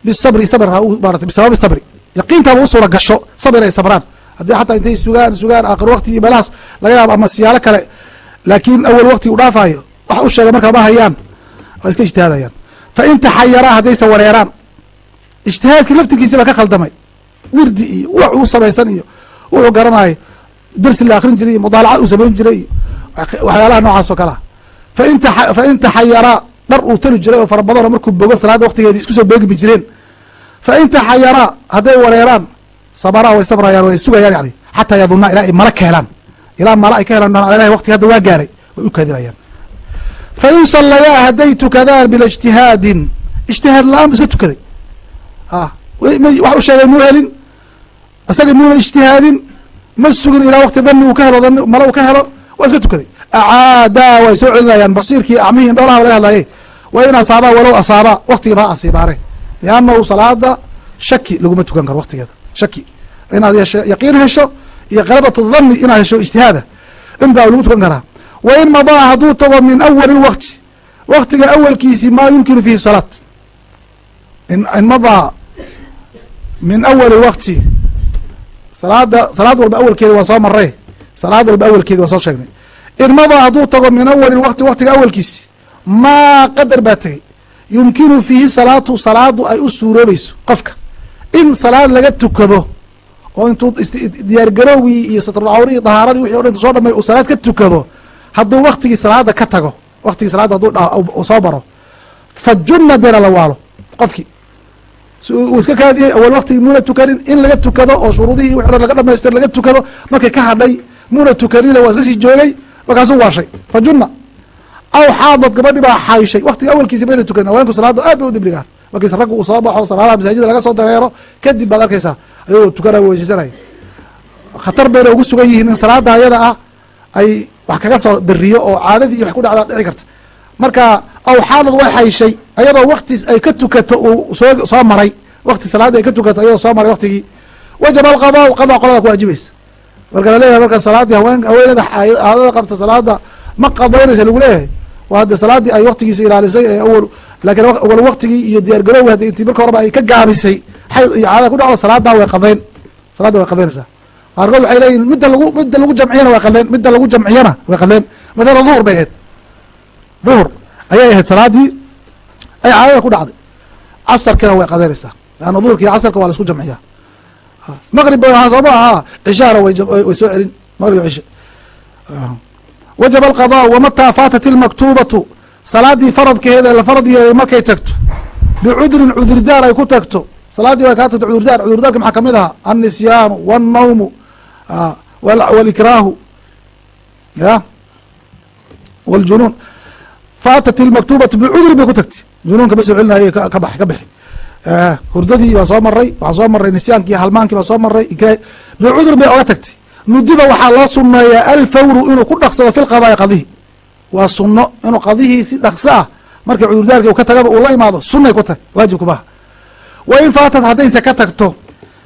bisabri sabr maarata bisababi sabri. Yaqiintaba u suura gasho sabr ay sabraan. Haddii xataa intay sugaan sugaan aakhir wakti iyo meelahaas laga yaabo ama siyaalo kale laakiin awal wakti u dhaafayo wax u sheega markaa ma hayaan. Waa iska ijtihaadayaan. Fa in taxayaraa haddaysa wareeraan ijtihaadkii laftirkiisa baa ka khaldamay wirdi iyo wax uu samaysan iyo wuxuu garanayo darsi la akrin jiray iyo mudaalacad uu samayn jiray iyo waxyaalaha noocaas oo kalea fain taxayaraa dhar uu tali jiray oo fara badanoo markuu bogo salaada waktigeedi isku soo beegmi jireen. Fain taxayaraa hadday wareeraan sabaraa way sabrayaan way sugayaan yani xataa yadunaa ilaa ay mala ka helaan. Ilaa mala ay ka helaan ilahi waqtiga hadda waa gaaray way u kaadinayaan. Fain sallayaa hadday tukadaan bilijtihaadin ijtihaad la'aan bu iska tukaday. A wax u sheegay muu helin isaga muuna ijtihaadin ma sugin ilaa wakti dani uu ka helo mala uu ka helo waa iska tukaday. Acaadaa way soo celinayaan basiirkii acmihii indhoolaha laga hadlayay wa in asaabaa walow asaabaa waktigiba ha asiibaare. Liannahu salaada shaki laguma tukan karo waktigeeda shaki. Inaad yaqiin hesho iyo qalabatu dhanni inaad hesho ijtihaada in baa lagu tukan karaa. Wa in madaa hadduu tago min awali waqti waktiga awalkiisii maa yumkinu fihi salaat. In madaa min awali waqti. Salaada salaad walba awalkeeda waa soo maray. Salaad walba awalkeeda waa soo sheegnay. In madaa hadduu tago min awali waqti waktiga awalkiisi maa qadar baa tegey yumkinu fiihi salaatu salaadu ay u suuroobayso qofka. In salaad laga tukado oo intuu diyaargarowgii iyo satrulcawri iyo dahaaradii wixi o dhan soo dhamay uu salaad ka tukado hadduu waktigii salaada ka tago waktigii salaadda hadduu soo baro fa junna deena la waalo. Qofkii iska kaadiyey awal waktigii muuna tukanin in laga tukado oo shuruudihii dhan laga dhamaystir laga tukado markay ka hadhay muuna tukanina waa iska sii joogay markaasuu waashay. Fa junna aw xaadad gabadhi baa xayshay. Waktiga awalkiisi bayna tukanin haweenku salaada aad bay u dibligaan. Markiis raggu uu soo baxo salaadaha masaajida laga soo dareero kadib baad arkaysaa ayagoo tukanaya weyseysanaya khatar bayna ugu sugan yihiin in salaada ayada ah ay wax kaga soo dariyo oo caadadii iyo wax ku dhacdaa dhici karta. Marka aw xaadad way xayshay ayadoo wakti ay ka tukato uu soo soo maray. Wakti salaadii ay ka tukato ayadoo soo maray waktigii wajaba alqadaa qadaa qolada ku waajibaysa marka la leeyahay marka salaadii haween haweenada aadada qabta salaada ma qadaynaysa lagu leeyahay. Waa hadde salaadii ay waktigiisa ilaalisay ee awal laakiin awal waktigii iyo diyaar garowgi haddi intii marka horeba ay ka gaabisay. Xayd iyo caadada ku dhacdo salaadaa way qadayn salaadda way qadaynaysaa qaarkood waxay leeyihiin midda lagu midda lagu jamciyana way qadeen midda lagu jamciyana way qadeen. Mathalan duhur bay ahayd. Duhur ayay ahayd salaadii ay caadada ku dhacday. Casarkina way qadaynaysaa. Leanna duhurka iyo casarka waa la isku jamciyaa. Maqrib bay ahaa sooma ahaa cishaana way soo celin maqrib cishe wajaba alqadaa wamataa faatat ilmaktuubatu salaadii faradkeeda la farad yeelay markay tagto. Bicudrin cudurdaar ay ku tagto. Salaaddii way kaa tagto cudurdaar cudurdaarka maxaa ka mid ahaa? Annisyaanu wاnnawmu walikraahu ya wاljunuun faatat ilmaktubatu bicudrin bay ku tagtay junuunka ma soo celinayay ka bax ka bixi hurdadii baa soo maray waxaa soo maray nisyaankii halmaankii baa soo maray bicudrin bay oga tagtay nudiba waxaa loo suneeyaa alfawru inuu ku dhaqsado fi lqadaai qadihi waa suno inuu qadihii si dhaqso ah markii cudurdaarki u ka tagaba uu la imaado sunay ku tag waajibku maha wa in faatad haddayse ka tagto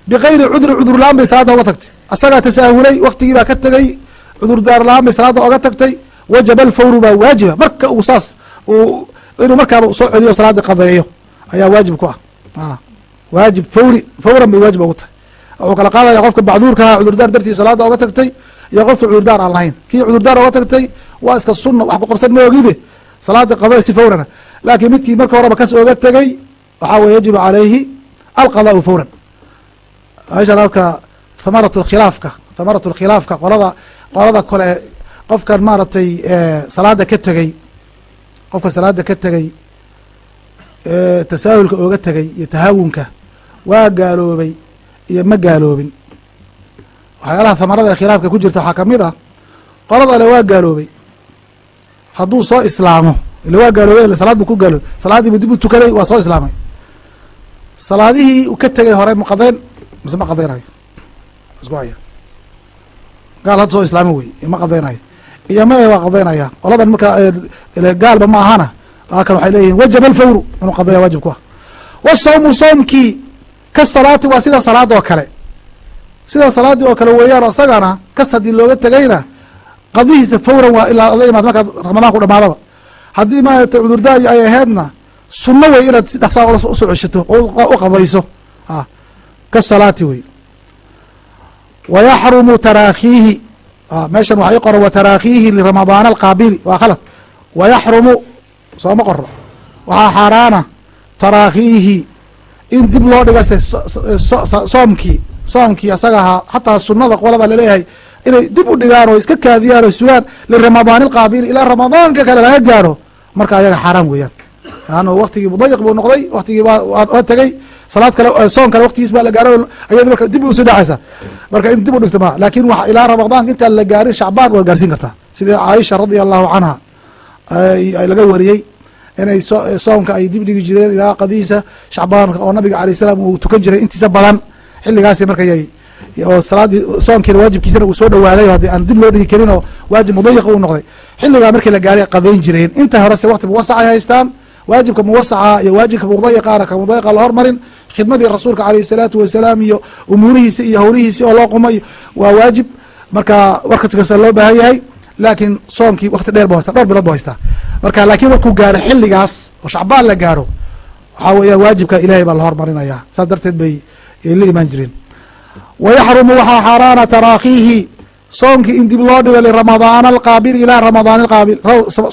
bikayri cudrin cudur la'aan bay salaadda oga tagtay asagaa tasaahulay waktigii baa ka tegay cudurdaar la'aan bay salaadda oga tagtay wajaba alfawru baa waajiba marka uu saas uu inuu markaaba soo celiyo salaadii qadeeyo ayaa waajib ku ah. Waajib fawri fawran bay waajib ogu tahay. Wuxuu kala qaadaya qofka macduurkaha cudurdaar dartiis salaada oga tagtay iyo qofka cudurdaar aan lahayn. Kii cudurdaar oga tagtay waa iska sunna wax ku qabsan ma ogide salaada qada si fawrana laakiin midkii marka horeba kas oga tegay waxaa weye yajibu calayhi alqadaau fawran. Meeshan halka thamaratu khilaafka thamaratu khilaafka qolada qolada kale qofkan maaragtay salaada ka tegey qofka salaada ka tegey tasaahulka oga tegay iyo tahaawunka waa gaaloobay iyo ma gaaloobin. Waxyaalaha hamarada ee khilaafka ku jirta waxaa ka mid ah qolada le waa gaaloobay. Hadduu soo islaamo ile waa gaaloobay salaad bu ku gaaloobay salaadiibu dib u tukaday waa soo islaamay. Salaadihii u ka tegay hore ma qadayn mise ma qadaynayo isku haya? Gaal hadda soo islaamo wey ma qadaynayo iyo ma waa qadaynaya qoladan marka gaalba ma ahana. Kan waxay leeyihiin wajaba alfawru. Inuu qadaya waajib ku ah. Wasawmu sawmkii ka salaati waa sida salaad oo kale. Sida salaaddii oo kale weeyaan isagana kas haddii looga tegayna qadihiisa fawran waa ilaa la imaad markaad ramadaanku dhamaadaba. Haddii maarata cudurdaari ay aheedna sunno wey inaad si dhaqsaa u soo ceshato oo u qadayso. A ka salaati wey wa yaxrumu meeshan waxaa i qoran wa taraakhiihi liramadaana alqaabili waa khalad. Wa yaxrumu sooma qoro. Waxaa xaaraana taraakhiihi in dib loo dhiga se soomkii soomkii asaga ahaa xataa sunada qolada la leeyahay inay dib u dhigaan oo iska kaadiyaan oo sugaan liramadaan ilqaabili ilaa ramadaanka kale laga gaaro. Marka ayaga xaaraan weeyaan. An waktigii mudayiq buu noqday waktigii waa tegey. Salaad kale soon kale waktigiis baa la gaaro ayad marka dib u sii dhacaysa marka in dib u dhigto ma laakiin wa ilaa ramadaanka intaan la gaarin shacbaan waad gaarsiin kartaa sida caaisha radia allahu canha laga wariyey inay soomka ay dib dhigi jireen ilaa qadiisa shacbaanka oo nabiga alayh salaam uu tukan jiray intiisa badan. Xilligaasi markay oo salaadii soonkiina waajibkiisana uu soo dhawaaday haddii aan dib loo dhigi karin oo waajib mudayiq uu noqday. Xilligaa markii la gaaray qadayn jireen. Inta horese wakti muwasac ay haystaan waajibka muwasaca iyo waajibka mudayiqaana ka mudayiqa la hormarin khidmadii rasuulka alayh salaatu wasalaam iyo umuurihiisi iyo howlihiisi oo loo qumay waa waajib. Marka warkaskasa loo baahan yahay laakiin soonkii wakti dheer bu haysta dhowr bilood bu haystaa. Marka laakiin markuu gaaro xilligaas oo shacbaan la gaaro waxaa weeyaan waajibka ilahay baa la hormarinaya saas darteed bay la imaan jireen. Wayaxrumu waxaa xaaraana taraakiihi soonkii in dib loo dhigo liramadaan alqaabil ilaa ramadaan alqaabil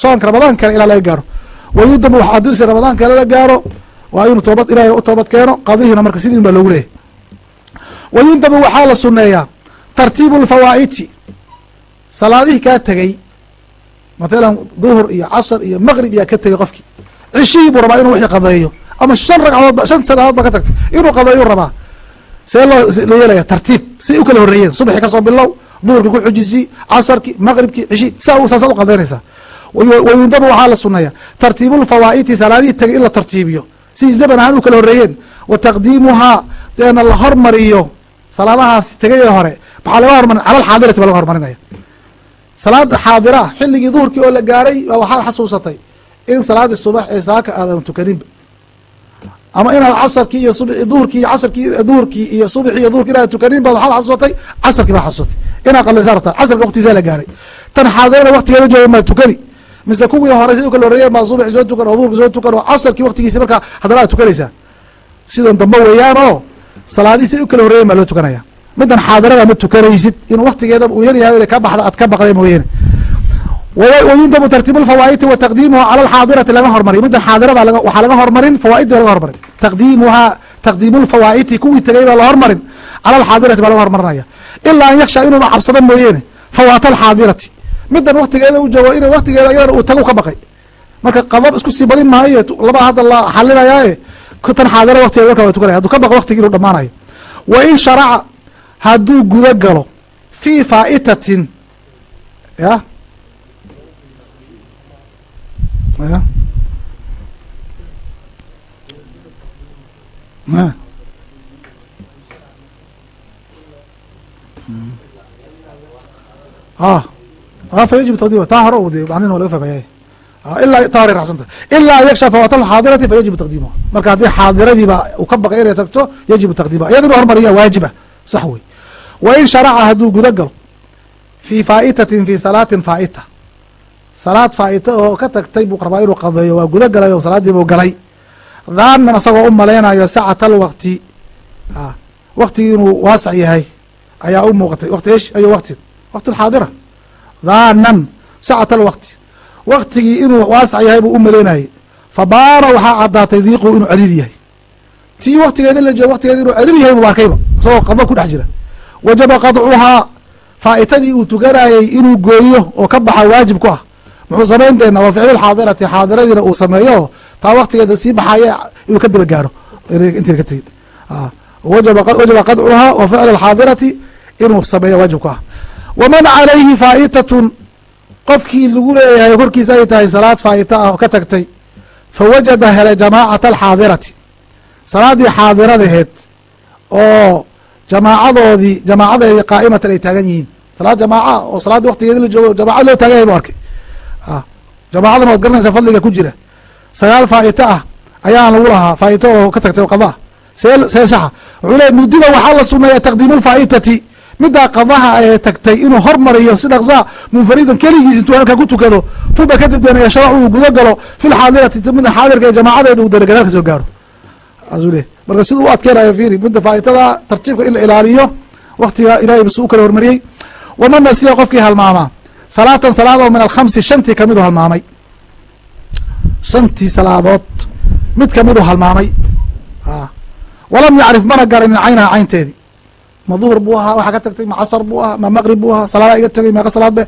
soonka ramadaan kale ilaa laga gaaro wayudamu hadisi ramadaan kale la gaaro waa inuu toobad ilahay u toobad keeno qadihina marka sidii baa loogu leeyahy wayundamu waxaa la suneeyaa tartiibu lfawaa'iti salaadihii kaa tegey mathalan duhur iyo casr iyo maqrib yaa ka tegey qofkii. Cishihii buu rabaa inuu wixii qadeeyo. Ama shan ragcadood shan salaadood ba ka tagtay. Inuu qadeeyuu rabaa. See loo yeelaya tartiib. Si u kala horreeyeen. Subaxii ka soo bilow duhurkii ku xujisi casarkii maqribkii cishi saa saasa u qadeynaysaa wayundabu waxaa la suneeya tartiibulfawaa'iti salaadihii tegay in la tartiibiyo si zaman ahaan u kala horreeyeen wa taqdiimuhaa deena la hormariyo. Salaadahaas tegay hore maxaa laga hormarin cala alxaadirati baa laga hormarinaya. Salaada xaadira xilligii duhurkii oo la gaaray baa waxaad xasuusatay in salaadii subax ee saaka aadan tukaninba ama inaad casarkii iyo sub duhurkii iyo casarkii duhurkii iyo subxii iyo duhurki inaad tukanin baad waxaad xasuusatay casarkii baa xasuusatay. Inaad qallaysaa rabtaa casarka waktigiisa la gaaray. Tan xaadirada waktigeeda jooga maad tukani mise kuwii hore si u kala horreeyeen baa subaxi soo tukan oo duhurki soo tukan oo casarkii waktigiisi markaa haddana aad tukanaysaa. Sidan dambe weeyaan oo salaadihii si u kala horreeyen baa loo tukanaya. Midan xaadirada ma tukanaysid. Inuu waktigeeda uu yaryahay ina ka baxda aad ka baqday mooyeene wayundabu tartiib lfawaa'iti wa taqdiimuha cala alxaadirati laga hormariy midan xaadirada waxaa laga hormarin fawaa'idda laga hormarin. Taqdiimuhaa taqdiimu lfawaa'iti kuwii tegay baa la hormarin. Cala alxaadirati baa laga hormarinaya ilaa an yaksha inuuna cabsado mooyeene fawaata alxaadirati midan waktigeeda u joogo in waktigeeda iyadana uu tagu ka baqay. Marka qadab isku sii badin maayo laba hadda la xalinayaaye tan xaadira waktigeeda marka waa tukanaya haduu ka baqo waktigi inuu dhamaanayo wa in sharaca hadduu guda galo fii faa'itatin ya? A hore de macnin waa laga fahmaya ilaa hore racsanta ilaa an yaksha fawaat alxaadirati fa yajibu taqdiimuha marka haddii xaadiradiiba uu ka baqay inay tagto yajibu taqdiimuha iyada inu hormariya waajiba sax wey wa in sharaca hadduu guda galo fii faa'itatin fi salaatin faa'ita salaad faa'ita oo ka tagtay buu rabaa inuu qadeeyo waa guda galay oo salaaddii buu galay. Dhaanan isagoo u malaynayo sacata alwaqti a waktigii inuu waasac yahay ayaa u muuqatay. Waqti esh ayo waqti waqti alxaadira dhaanan sacata alwaqti waktigii inuu waasac yahay buu u malaynayay fa baana waxaa caddaatay diiqu inuu celiil yahay. Tii waktigeeda la joogo waktigeeda inuu celiil yahay buu arkayba isagoo qado ku dhex jira. Wajaba qadcuhaa faa'itadii uu tukanayay inuu gooyo oo ka baxa waajib ku ah. Muxuu samayn deena wa ficlu xaadirati xaadiradiina uu sameeyo taa waktigeeda sii baxaya inuu ka daba gaaro. Intina ka tegin wajaba qadcuhaa wa ficlu xaadirati inuu sameeyo waajib ku ah waman calayhi faa'itatun. Qofkii lagu leeyahay korkiisa ay tahay salaad faa'ita ah oo ka tagtay fa wajada helay jamaacata alxaadirati. Salaaddii xaadiradaheed oo jamaacadoodii jamaacadeedii qaa'imatan ay taagan yihiin. Salaad jamaaca oo salaaddii waktigeedi la joogo jamaca loo taagan yahay bu arkay jamaacadan waad garanaysaa fadliga ku jira. Sagaal faa'ita ah ayaan lagu lahaa faa'ita oo ka tagtay qadaa see see saxa. Wuxuu leeyahy mudiba waxaa la suneeya taqdiimu lfaa'itati middaa qadaha ee tagtay inuu hormariyo si dhaqsaa munfaridan keligiis intuu halkaa ku tukado uma kadib deena yashrac uu guda galo fi lxaadirati mida xaadirka ee jamaacadeeda uu deena gadaal ka soo gaaro. Leeyahy marka sida u adkeenayo fiiri midda faa'itada tartiibka in la ilaaliyo waktiga ilahay bas u kala hormariyey. Waman nasiya qofkii halmaamaa salaatan salaadoo min alkhamsi shantii kamidu halmaamay. Shantii salaadood mid kamidu halmaamay. Walam yacrif mana garanin caynaha caynteedii ma duhur buu ahaa waxaa ka tagtay ma casar buu ahaa ma maqrib buu ahaa salaada iga tagay meeqa salaad be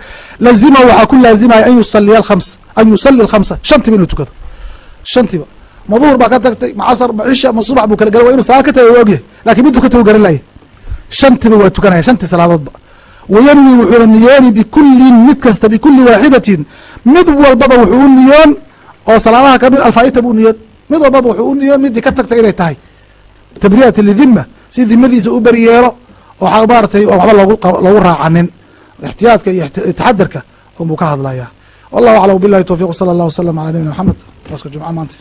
lazima waxaa ku laazimaya an yusaliya alkhams an yusali alkhamsa shantiba inuu tukado shantiba ma duhur baa ka tagtay ma casar ma cisha ma subax buu kala garan wa inu salaad ka tagay waa ogyahay. Lakin miduu ka tago garan laya shantiba waa tukanaya shantii salaadoodba wayanwi wuxuuna niyooni bikullin mid kasta bikuli waaxidatin. Mid walbaba wuxuu u niyoon oo salaadaha ka mid alfaaita buu niyoon. Mid walbaba wuxuu u niyoon midii ka tagtay inay tahay. Tabriyat lidima si dimadiisa u beri oo maaratay waxba loogu raacanin. Ixtiyaadka iyo taxadarka unbuu ka hadlayaa. Wallahu aclam bilahi towfiq sala allah wasalam ala nabiyina maxamed aska jumca maanta